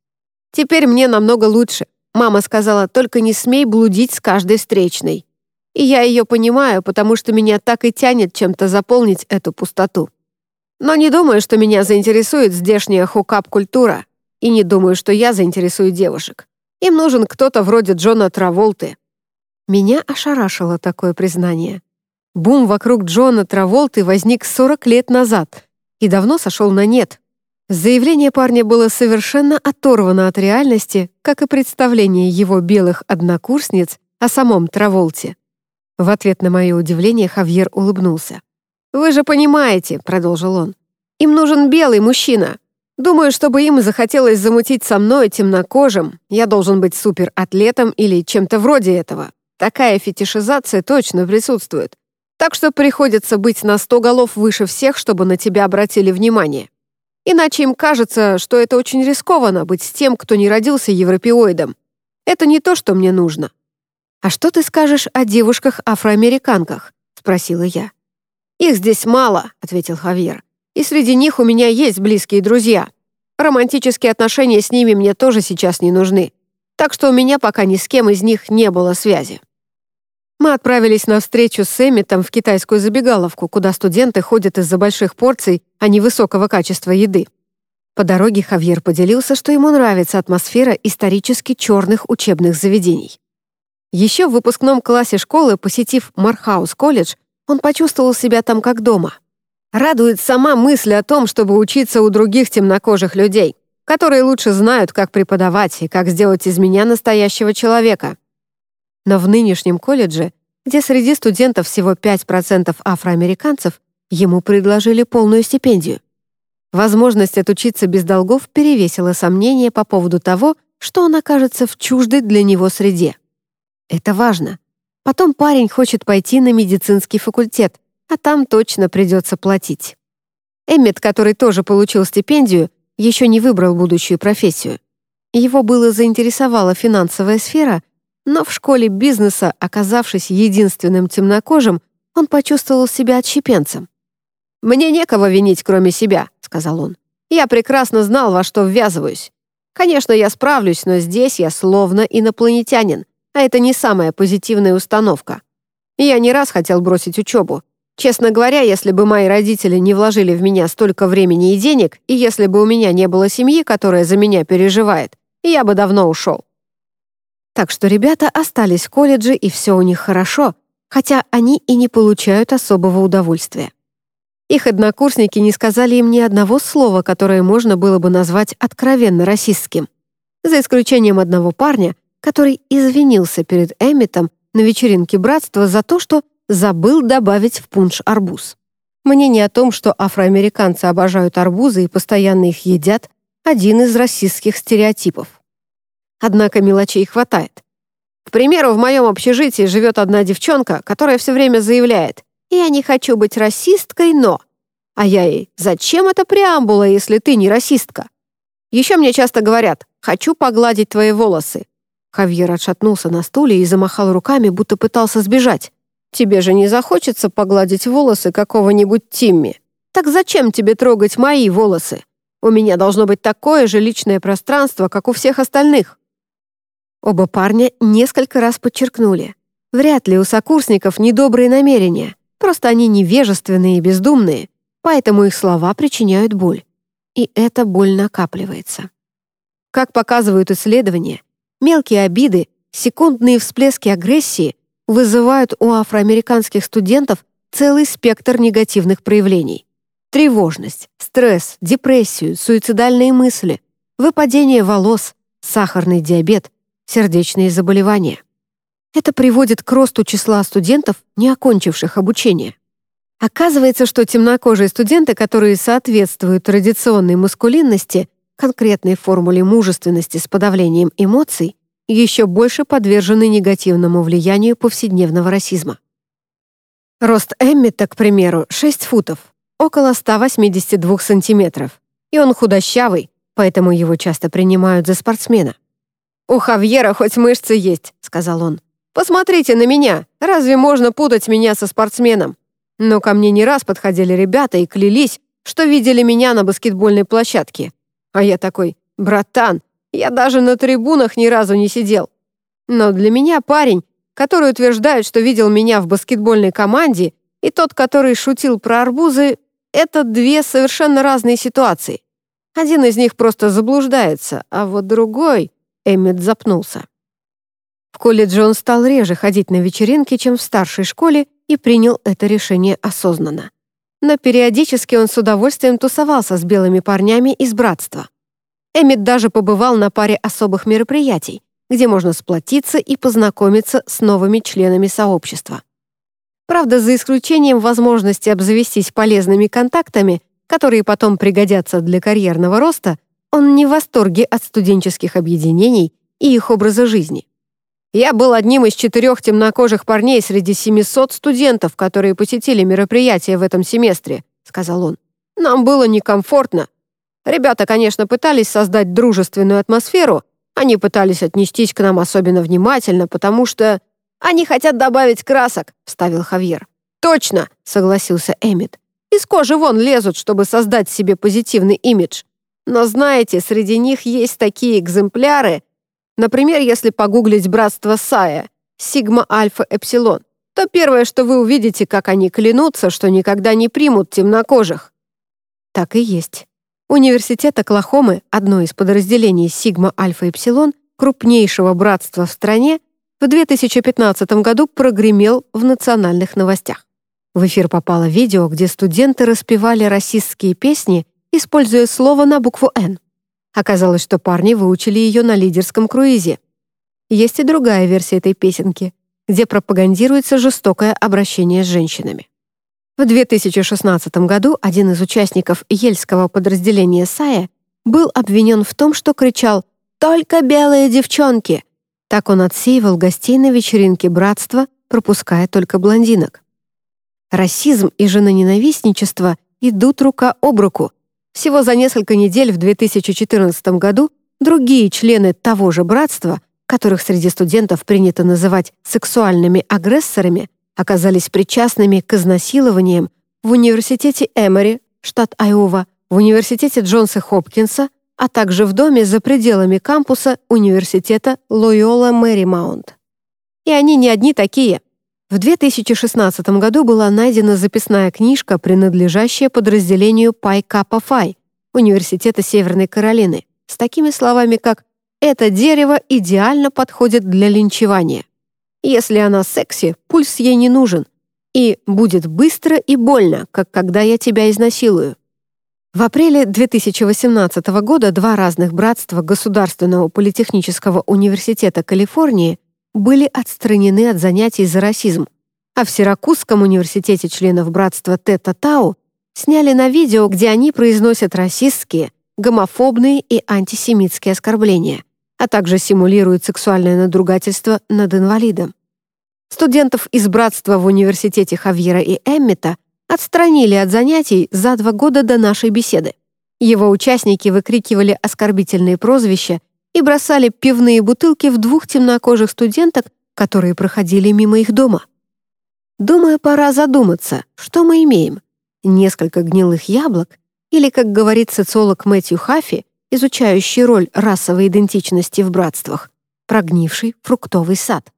«Теперь мне намного лучше. Мама сказала, только не смей блудить с каждой встречной. И я ее понимаю, потому что меня так и тянет чем-то заполнить эту пустоту. Но не думаю, что меня заинтересует здешняя хукап-культура, и не думаю, что я заинтересую девушек. Им нужен кто-то вроде Джона Траволты». Меня ошарашило такое признание. Бум вокруг Джона Траволты возник 40 лет назад, и давно сошел на нет. Заявление парня было совершенно оторвано от реальности, как и представление его белых однокурсниц о самом Траволте. В ответ на мое удивление Хавьер улыбнулся. «Вы же понимаете», — продолжил он, — «им нужен белый мужчина. Думаю, чтобы им захотелось замутить со мной темнокожим, я должен быть суператлетом или чем-то вроде этого. Такая фетишизация точно присутствует. Так что приходится быть на сто голов выше всех, чтобы на тебя обратили внимание. Иначе им кажется, что это очень рискованно быть с тем, кто не родился европеоидом. Это не то, что мне нужно. «А что ты скажешь о девушках-афроамериканках?» — спросила я. «Их здесь мало», — ответил Хавьер. «И среди них у меня есть близкие друзья. Романтические отношения с ними мне тоже сейчас не нужны. Так что у меня пока ни с кем из них не было связи». Мы отправились на встречу с Эмметом в китайскую забегаловку, куда студенты ходят из-за больших порций, а не высокого качества еды. По дороге Хавьер поделился, что ему нравится атмосфера исторически черных учебных заведений. Еще в выпускном классе школы, посетив Мархаус колледж, он почувствовал себя там как дома. Радует сама мысль о том, чтобы учиться у других темнокожих людей, которые лучше знают, как преподавать и как сделать из меня настоящего человека. Но в нынешнем колледже, где среди студентов всего 5% афроамериканцев, ему предложили полную стипендию. Возможность отучиться без долгов перевесила сомнения по поводу того, что он окажется в чуждой для него среде. Это важно. Потом парень хочет пойти на медицинский факультет, а там точно придется платить. Эммет, который тоже получил стипендию, еще не выбрал будущую профессию. Его было заинтересовала финансовая сфера — но в школе бизнеса, оказавшись единственным темнокожим, он почувствовал себя отщепенцем. «Мне некого винить, кроме себя», — сказал он. «Я прекрасно знал, во что ввязываюсь. Конечно, я справлюсь, но здесь я словно инопланетянин, а это не самая позитивная установка. Я не раз хотел бросить учебу. Честно говоря, если бы мои родители не вложили в меня столько времени и денег, и если бы у меня не было семьи, которая за меня переживает, я бы давно ушел. Так что ребята остались в колледже, и все у них хорошо, хотя они и не получают особого удовольствия. Их однокурсники не сказали им ни одного слова, которое можно было бы назвать откровенно расистским, за исключением одного парня, который извинился перед Эмметом на вечеринке братства за то, что забыл добавить в пунш арбуз. Мнение о том, что афроамериканцы обожают арбузы и постоянно их едят, один из расистских стереотипов. Однако мелочей хватает. К примеру, в моем общежитии живет одна девчонка, которая все время заявляет «Я не хочу быть расисткой, но...» А я ей «Зачем это преамбула, если ты не расистка?» Еще мне часто говорят «Хочу погладить твои волосы». Хавьер отшатнулся на стуле и замахал руками, будто пытался сбежать. «Тебе же не захочется погладить волосы какого-нибудь Тимми? Так зачем тебе трогать мои волосы? У меня должно быть такое же личное пространство, как у всех остальных». Оба парня несколько раз подчеркнули. Вряд ли у сокурсников недобрые намерения, просто они невежественные и бездумные, поэтому их слова причиняют боль. И эта боль накапливается. Как показывают исследования, мелкие обиды, секундные всплески агрессии вызывают у афроамериканских студентов целый спектр негативных проявлений. Тревожность, стресс, депрессию, суицидальные мысли, выпадение волос, сахарный диабет, сердечные заболевания. Это приводит к росту числа студентов, не окончивших обучение. Оказывается, что темнокожие студенты, которые соответствуют традиционной маскулинности, конкретной формуле мужественности с подавлением эмоций, еще больше подвержены негативному влиянию повседневного расизма. Рост Эммита, к примеру, 6 футов, около 182 сантиметров, и он худощавый, поэтому его часто принимают за спортсмена. «У Хавьера хоть мышцы есть», — сказал он. «Посмотрите на меня. Разве можно путать меня со спортсменом?» Но ко мне не раз подходили ребята и клялись, что видели меня на баскетбольной площадке. А я такой, братан, я даже на трибунах ни разу не сидел. Но для меня парень, который утверждает, что видел меня в баскетбольной команде, и тот, который шутил про арбузы, это две совершенно разные ситуации. Один из них просто заблуждается, а вот другой... Эммет запнулся. В колледже он стал реже ходить на вечеринки, чем в старшей школе, и принял это решение осознанно. Но периодически он с удовольствием тусовался с белыми парнями из братства. Эммет даже побывал на паре особых мероприятий, где можно сплотиться и познакомиться с новыми членами сообщества. Правда, за исключением возможности обзавестись полезными контактами, которые потом пригодятся для карьерного роста, он не в восторге от студенческих объединений и их образа жизни. Я был одним из четырех темнокожих парней среди 700 студентов, которые посетили мероприятие в этом семестре, сказал он. Нам было некомфортно. Ребята, конечно, пытались создать дружественную атмосферу, они пытались отнестись к нам особенно внимательно, потому что они хотят добавить красок», — вставил Хавьер. «Точно», — согласился Эмит. «Из кожи вон лезут, чтобы создать себе позитивный имидж. Но знаете, среди них есть такие экземпляры. Например, если погуглить братство Сая, Сигма Альфа Эпсилон, то первое, что вы увидите, как они клянутся, что никогда не примут темнокожих. Так и есть. Университет Оклахомы, одно из подразделений Сигма Альфа Эпсилон, крупнейшего братства в стране, в 2015 году прогремел в национальных новостях. В эфир попало видео, где студенты распевали расистские песни, используя слово на букву «Н». Оказалось, что парни выучили ее на лидерском круизе. Есть и другая версия этой песенки, где пропагандируется жестокое обращение с женщинами. В 2016 году один из участников ельского подразделения САЯ был обвинен в том, что кричал «Только белые девчонки!» Так он отсеивал гостей на вечеринке братства, пропуская только блондинок. Расизм и женоненавистничество идут рука об руку. Всего за несколько недель в 2014 году другие члены того же братства, которых среди студентов принято называть сексуальными агрессорами, оказались причастными к изнасилованиям в университете Эмори, штат Айова, в университете Джонса Хопкинса, а также в доме за пределами кампуса университета Лойола Мэримаунт. И они не одни такие. В 2016 году была найдена записная книжка, принадлежащая подразделению Пай Капа Фай Университета Северной Каролины, с такими словами, как «Это дерево идеально подходит для линчевания». Если она секси, пульс ей не нужен. И будет быстро и больно, как когда я тебя изнасилую. В апреле 2018 года два разных братства Государственного политехнического университета Калифорнии были отстранены от занятий за расизм, а в Сиракузском университете членов братства Тета Тау сняли на видео, где они произносят расистские, гомофобные и антисемитские оскорбления — а также симулирует сексуальное надругательство над инвалидом. Студентов из братства в университете Хавьера и Эммета отстранили от занятий за два года до нашей беседы. Его участники выкрикивали оскорбительные прозвища и бросали пивные бутылки в двух темнокожих студенток, которые проходили мимо их дома. Думаю, пора задуматься, что мы имеем. Несколько гнилых яблок или, как говорит социолог Мэтью Хаффи, изучающий роль расовой идентичности в братствах, прогнивший фруктовый сад.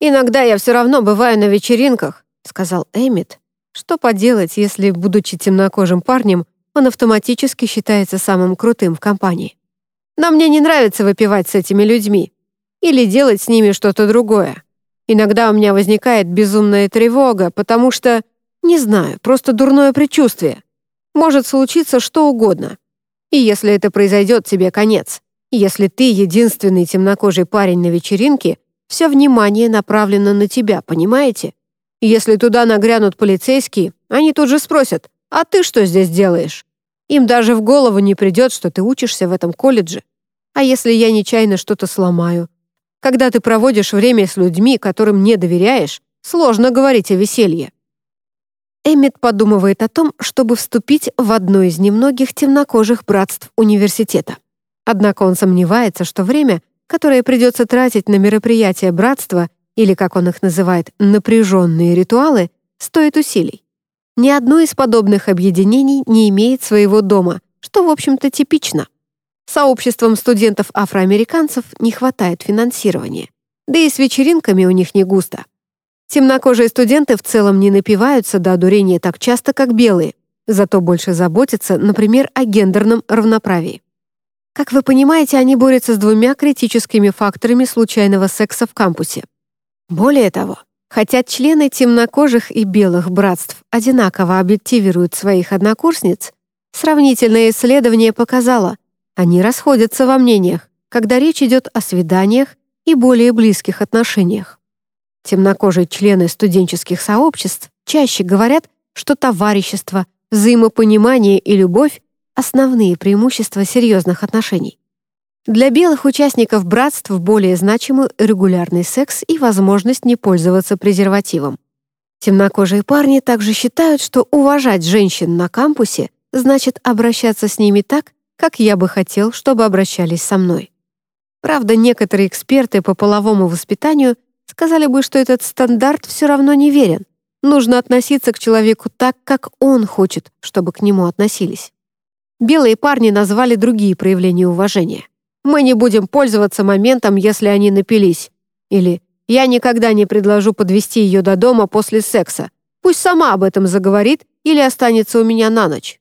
«Иногда я все равно бываю на вечеринках», — сказал Эммит. «Что поделать, если, будучи темнокожим парнем, он автоматически считается самым крутым в компании? Но мне не нравится выпивать с этими людьми или делать с ними что-то другое. Иногда у меня возникает безумная тревога, потому что, не знаю, просто дурное предчувствие. Может случиться что угодно. И если это произойдет, тебе конец. Если ты единственный темнокожий парень на вечеринке, все внимание направлено на тебя, понимаете? Если туда нагрянут полицейские, они тут же спросят, «А ты что здесь делаешь?» Им даже в голову не придет, что ты учишься в этом колледже. А если я нечаянно что-то сломаю? Когда ты проводишь время с людьми, которым не доверяешь, сложно говорить о веселье. Эммит подумывает о том, чтобы вступить в одно из немногих темнокожих братств университета. Однако он сомневается, что время, которое придется тратить на мероприятия братства, или, как он их называет, напряженные ритуалы, стоит усилий. Ни одно из подобных объединений не имеет своего дома, что, в общем-то, типично. Сообществом студентов-афроамериканцев не хватает финансирования. Да и с вечеринками у них не густо. Темнокожие студенты в целом не напиваются до одурения так часто, как белые, зато больше заботятся, например, о гендерном равноправии. Как вы понимаете, они борются с двумя критическими факторами случайного секса в кампусе. Более того, хотя члены темнокожих и белых братств одинаково объективируют своих однокурсниц, сравнительное исследование показало, они расходятся во мнениях, когда речь идет о свиданиях и более близких отношениях. Темнокожие члены студенческих сообществ чаще говорят, что товарищество, взаимопонимание и любовь — основные преимущества серьезных отношений. Для белых участников братств более значимы регулярный секс и возможность не пользоваться презервативом. Темнокожие парни также считают, что уважать женщин на кампусе значит обращаться с ними так, как я бы хотел, чтобы обращались со мной. Правда, некоторые эксперты по половому воспитанию сказали бы, что этот стандарт все равно неверен. Нужно относиться к человеку так, как он хочет, чтобы к нему относились. Белые парни назвали другие проявления уважения. «Мы не будем пользоваться моментом, если они напились». Или «Я никогда не предложу подвести ее до дома после секса. Пусть сама об этом заговорит или останется у меня на ночь».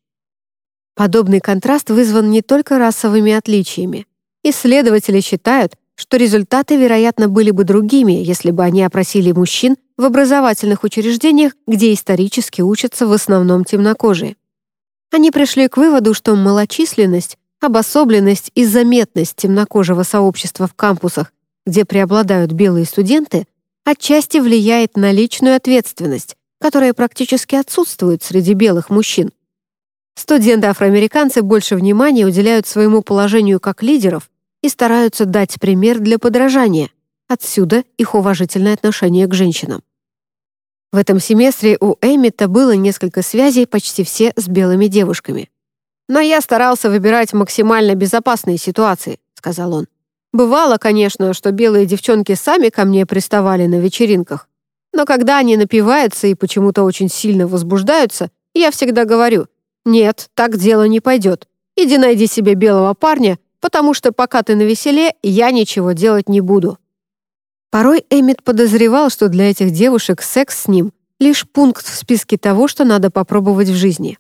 Подобный контраст вызван не только расовыми отличиями. Исследователи считают, что результаты, вероятно, были бы другими, если бы они опросили мужчин в образовательных учреждениях, где исторически учатся в основном темнокожие. Они пришли к выводу, что малочисленность, обособленность и заметность темнокожего сообщества в кампусах, где преобладают белые студенты, отчасти влияет на личную ответственность, которая практически отсутствует среди белых мужчин. Студенты-афроамериканцы больше внимания уделяют своему положению как лидеров и стараются дать пример для подражания. Отсюда их уважительное отношение к женщинам. В этом семестре у Эммита было несколько связей, почти все с белыми девушками. «Но я старался выбирать максимально безопасные ситуации», — сказал он. «Бывало, конечно, что белые девчонки сами ко мне приставали на вечеринках. Но когда они напиваются и почему-то очень сильно возбуждаются, я всегда говорю, «Нет, так дело не пойдет. Иди найди себе белого парня, потому что пока ты на веселе, я ничего делать не буду». Порой Эммит подозревал, что для этих девушек секс с ним — лишь пункт в списке того, что надо попробовать в жизни.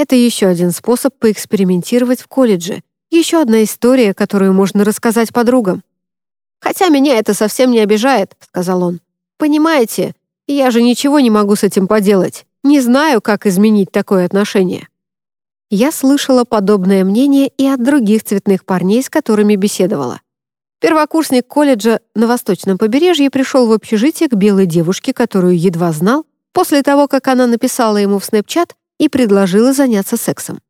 Это еще один способ поэкспериментировать в колледже, еще одна история, которую можно рассказать подругам. «Хотя меня это совсем не обижает», — сказал он. «Понимаете, я же ничего не могу с этим поделать. Не знаю, как изменить такое отношение». Я слышала подобное мнение и от других цветных парней, с которыми беседовала. Первокурсник колледжа на восточном побережье пришел в общежитие к белой девушке, которую едва знал, после того, как она написала ему в снэпчат и предложила заняться сексом.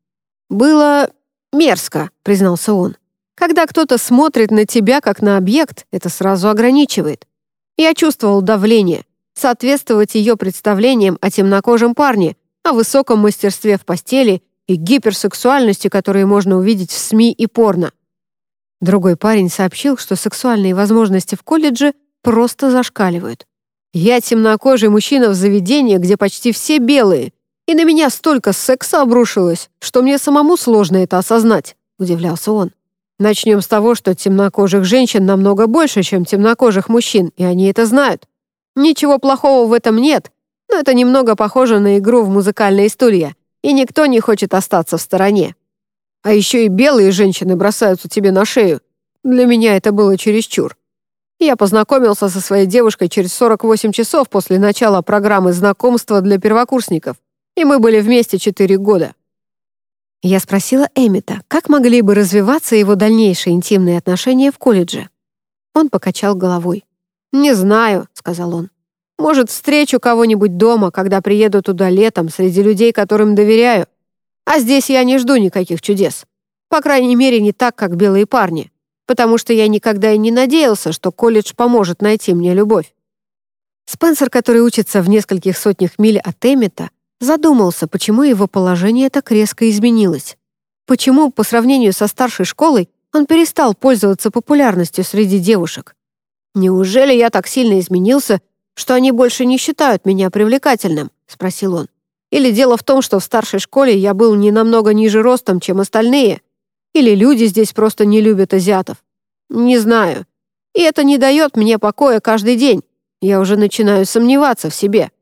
«Было мерзко», — признался он. «Когда кто-то смотрит на тебя как на объект, это сразу ограничивает. Я чувствовал давление, соответствовать ее представлениям о темнокожем парне, о высоком мастерстве в постели и гиперсексуальности, которые можно увидеть в СМИ и порно. Другой парень сообщил, что сексуальные возможности в колледже просто зашкаливают. «Я темнокожий мужчина в заведении, где почти все белые, и на меня столько секса обрушилось, что мне самому сложно это осознать», — удивлялся он. «Начнем с того, что темнокожих женщин намного больше, чем темнокожих мужчин, и они это знают. Ничего плохого в этом нет, но это немного похоже на игру в музыкальные стулья, и никто не хочет остаться в стороне. А еще и белые женщины бросаются тебе на шею. Для меня это было чересчур. Я познакомился со своей девушкой через 48 часов после начала программы знакомства для первокурсников, и мы были вместе 4 года. Я спросила Эмита, как могли бы развиваться его дальнейшие интимные отношения в колледже. Он покачал головой. «Не знаю», — сказал он. «Может, встречу кого-нибудь дома, когда приеду туда летом, среди людей, которым доверяю. А здесь я не жду никаких чудес. По крайней мере, не так, как белые парни. Потому что я никогда и не надеялся, что колледж поможет найти мне любовь. Спенсер, который учится в нескольких сотнях миль от Эммета, задумался, почему его положение так резко изменилось. Почему, по сравнению со старшей школой, он перестал пользоваться популярностью среди девушек. «Неужели я так сильно изменился, что они больше не считают меня привлекательным?» — спросил он. Или дело в том, что в старшей школе я был не намного ниже ростом, чем остальные? Или люди здесь просто не любят азиатов? Не знаю. И это не дает мне покоя каждый день. Я уже начинаю сомневаться в себе.